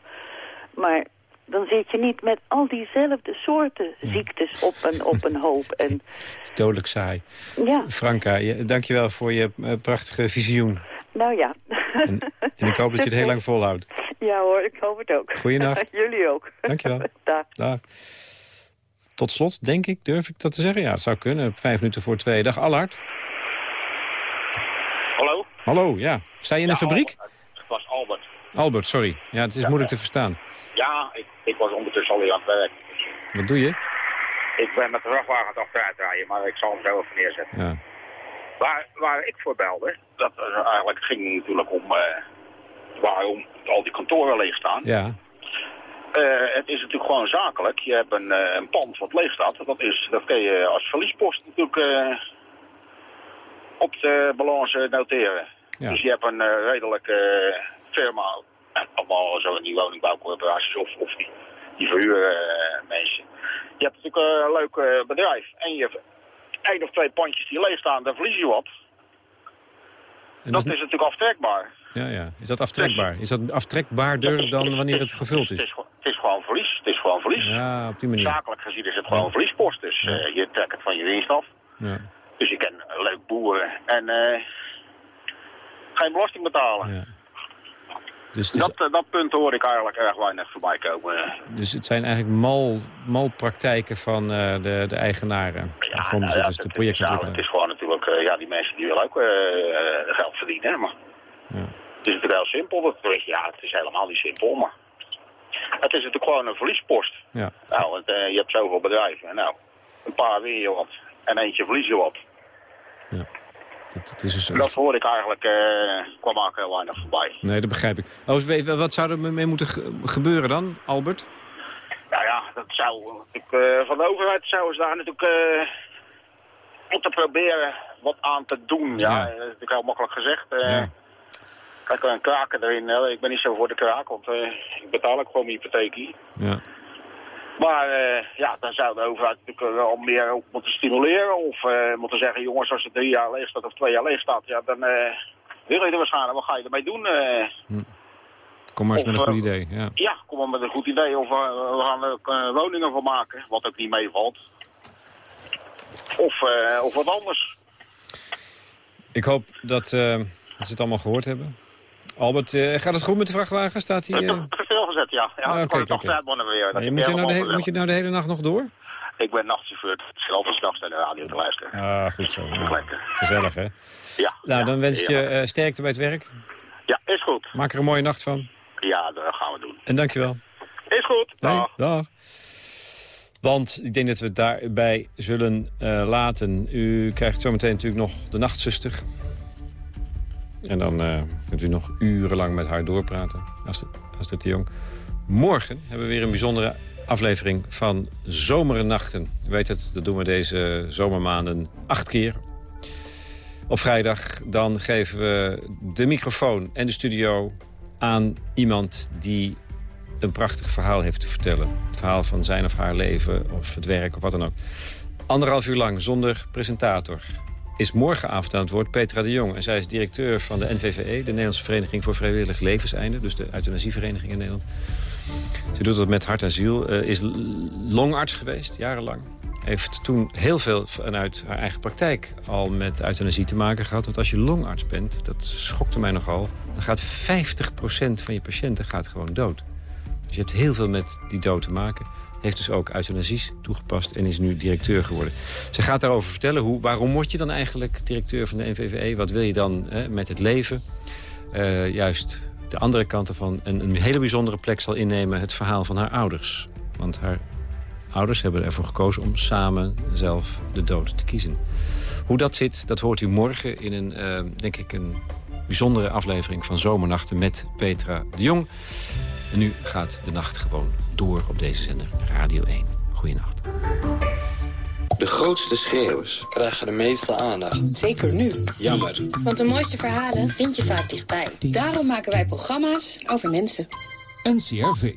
[SPEAKER 13] Maar dan zit je niet met al diezelfde soorten ziektes op een, op een hoop. En...
[SPEAKER 3] Dodelijk saai.
[SPEAKER 13] Ja.
[SPEAKER 3] Franka, je, dankjewel voor je uh, prachtige visioen.
[SPEAKER 13] Nou ja.
[SPEAKER 3] En, en, ik hoop dat je het heel lang volhoudt.
[SPEAKER 13] Ja hoor, ik hoop het ook.
[SPEAKER 3] Goeienacht.
[SPEAKER 13] Jullie ook.
[SPEAKER 3] Dankjewel.
[SPEAKER 13] Dag.
[SPEAKER 3] Dag. Tot slot, denk ik, durf ik dat te zeggen? Ja, het zou kunnen. Vijf minuten voor twee. Dag, Allard.
[SPEAKER 14] Hallo?
[SPEAKER 3] Hallo, ja. Sta je in
[SPEAKER 14] ja,
[SPEAKER 3] een fabriek?
[SPEAKER 14] Het was Albert.
[SPEAKER 3] Albert, sorry. Ja, het is ja, moeilijk te verstaan.
[SPEAKER 14] Ja, ik, ik was ondertussen alweer aan het werk.
[SPEAKER 3] Wat doe je?
[SPEAKER 14] Ik ben met de vrachtwagen het achteruit rijden, maar ik zal hem zo even neerzetten.
[SPEAKER 3] Ja.
[SPEAKER 14] Waar, waar ik voor belde, dat eigenlijk ging natuurlijk om uh, waarom al die kantoren leeg staan.
[SPEAKER 3] Ja.
[SPEAKER 14] Uh, het is natuurlijk gewoon zakelijk. Je hebt een, uh, een pand wat leeg staat. Dat, is, dat kun je als verliespost natuurlijk op de balans noteren.
[SPEAKER 3] Ja.
[SPEAKER 14] Dus je hebt een redelijke firma, allemaal zo in die woningbouwcorporaties of, of die, die verhuren mensen. Je hebt natuurlijk een leuk bedrijf en je hebt één of twee pandjes die leeg staan, daar verlies je wat.
[SPEAKER 3] En
[SPEAKER 14] dat, dat is natuurlijk aftrekbaar.
[SPEAKER 3] Ja, ja. Is dat aftrekbaar? Is dat aftrekbaarder dan wanneer het gevuld is?
[SPEAKER 14] Het is, het is gewoon verlies. Het is gewoon verlies.
[SPEAKER 3] Ja, op die manier.
[SPEAKER 14] Zakelijk gezien is het gewoon ja. verliespost. Dus ja. uh, je trekt het van je winst af.
[SPEAKER 3] Ja.
[SPEAKER 14] Dus je kan leuk boeren en uh, geen belasting betalen.
[SPEAKER 3] Ja. Dus
[SPEAKER 14] dat, is... dat punt hoor ik eigenlijk erg weinig voorbij komen.
[SPEAKER 3] Dus het zijn eigenlijk mal, malpraktijken van uh, de, de eigenaren.
[SPEAKER 14] Ja,
[SPEAKER 3] van
[SPEAKER 14] nou, ja,
[SPEAKER 3] de projectontwikkelaar.
[SPEAKER 14] Het is gewoon natuurlijk, ja, die mensen die willen ook geld verdienen. Maar
[SPEAKER 3] ja.
[SPEAKER 14] Het is natuurlijk heel simpel. Dat, ja, het is helemaal niet simpel, maar het is natuurlijk gewoon een verliespost.
[SPEAKER 3] Ja.
[SPEAKER 14] Nou, het, uh, je hebt zoveel bedrijven. Nou, een paar win je wat en eentje verlies je wat.
[SPEAKER 3] Ja. Dat, is dus...
[SPEAKER 14] dat hoor ik eigenlijk, uh, kwam ook heel weinig voorbij.
[SPEAKER 3] Nee, dat begrijp ik. Oh, wat zou er mee moeten gebeuren dan, Albert?
[SPEAKER 14] Nou ja, dat zou uh, van de overheid zouden ze daar natuurlijk moeten proberen wat aan te doen. Ja, ja. dat is natuurlijk heel makkelijk gezegd.
[SPEAKER 3] ja.
[SPEAKER 14] Kijk, een kraken erin. Ik ben niet zo voor de kraak, want uh, ik betaal ook gewoon mijn hypotheek hier.
[SPEAKER 3] Ja.
[SPEAKER 14] Maar uh, ja, dan zou de overheid natuurlijk wel meer op moeten stimuleren. Of uh, moeten zeggen, jongens, als het drie jaar leeg staat of twee jaar leeg staat, ja, dan wil je er waarschijnlijk, wat ga je ermee doen?
[SPEAKER 3] Hm. Kom maar eens of, met een goed idee. Ja.
[SPEAKER 14] ja, kom maar met een goed idee. Of we gaan er woningen van maken, wat ook niet meevalt. Of, of wat anders.
[SPEAKER 3] Ik hoop dat, dat ze het allemaal gehoord hebben. Albert, uh, gaat het goed met de vrachtwagen? Staat hij?
[SPEAKER 14] Uh... Ik heb veel gezet, ja. ja
[SPEAKER 3] ah, okay,
[SPEAKER 14] okay. weer.
[SPEAKER 3] Nee, moet, je nou de moet je nou de hele nacht nog door?
[SPEAKER 14] Ik ben nachtchauffeur. Het is altijd s'nachts naar de radio te luisteren.
[SPEAKER 3] Ah, goed zo. Nou, gezellig, hè?
[SPEAKER 14] Ja.
[SPEAKER 3] Nou,
[SPEAKER 14] ja,
[SPEAKER 3] dan wens ik
[SPEAKER 14] ja.
[SPEAKER 3] je uh, sterkte bij het werk.
[SPEAKER 14] Ja, is goed.
[SPEAKER 3] Maak er een mooie nacht van.
[SPEAKER 14] Ja, dat gaan we doen.
[SPEAKER 3] En dankjewel.
[SPEAKER 14] Is goed. Dag.
[SPEAKER 3] Nee, dag. Want ik denk dat we het daarbij zullen laten. U krijgt zometeen natuurlijk nog de nachtzuster. En dan uh, kunt u nog urenlang met haar doorpraten, als het, de Jong. Morgen hebben we weer een bijzondere aflevering van Zomernachten. U weet het, dat doen we deze zomermaanden acht keer. Op vrijdag dan geven we de microfoon en de studio aan iemand die een prachtig verhaal heeft te vertellen. Het verhaal van zijn of haar leven of het werk of wat dan ook. Anderhalf uur lang zonder presentator is morgenavond aan het woord Petra de Jong. En zij is directeur van de NVVE, de Nederlandse Vereniging voor Vrijwillig Levenseinde. Dus de euthanasievereniging in Nederland. Ze doet dat met hart en ziel. Uh, is longarts geweest, jarenlang. Heeft toen heel veel vanuit haar eigen praktijk al met euthanasie te maken gehad. Want als je longarts bent, dat schokte mij nogal... dan gaat 50% van je patiënten gaat gewoon dood. Dus je hebt heel veel met die dood te maken heeft dus ook euthanasies toegepast en is nu directeur geworden. Ze gaat daarover vertellen, hoe, waarom word je dan eigenlijk directeur van de NVVE? Wat wil je dan hè, met het leven? Uh, juist De andere kant ervan, een, een hele bijzondere plek zal innemen... het verhaal van haar ouders. Want haar ouders hebben ervoor gekozen om samen zelf de dood te kiezen. Hoe dat zit, dat hoort u morgen in een, uh, denk ik, een bijzondere aflevering van Zomernachten met Petra de Jong. En nu gaat de nacht gewoon door op deze zender Radio 1. Goeienacht.
[SPEAKER 15] De grootste schreeuwers krijgen de meeste aandacht.
[SPEAKER 16] Zeker nu.
[SPEAKER 15] Jammer.
[SPEAKER 16] Want de mooiste verhalen vind je vaak dichtbij.
[SPEAKER 17] Daarom maken wij programma's over mensen.
[SPEAKER 18] NCRV.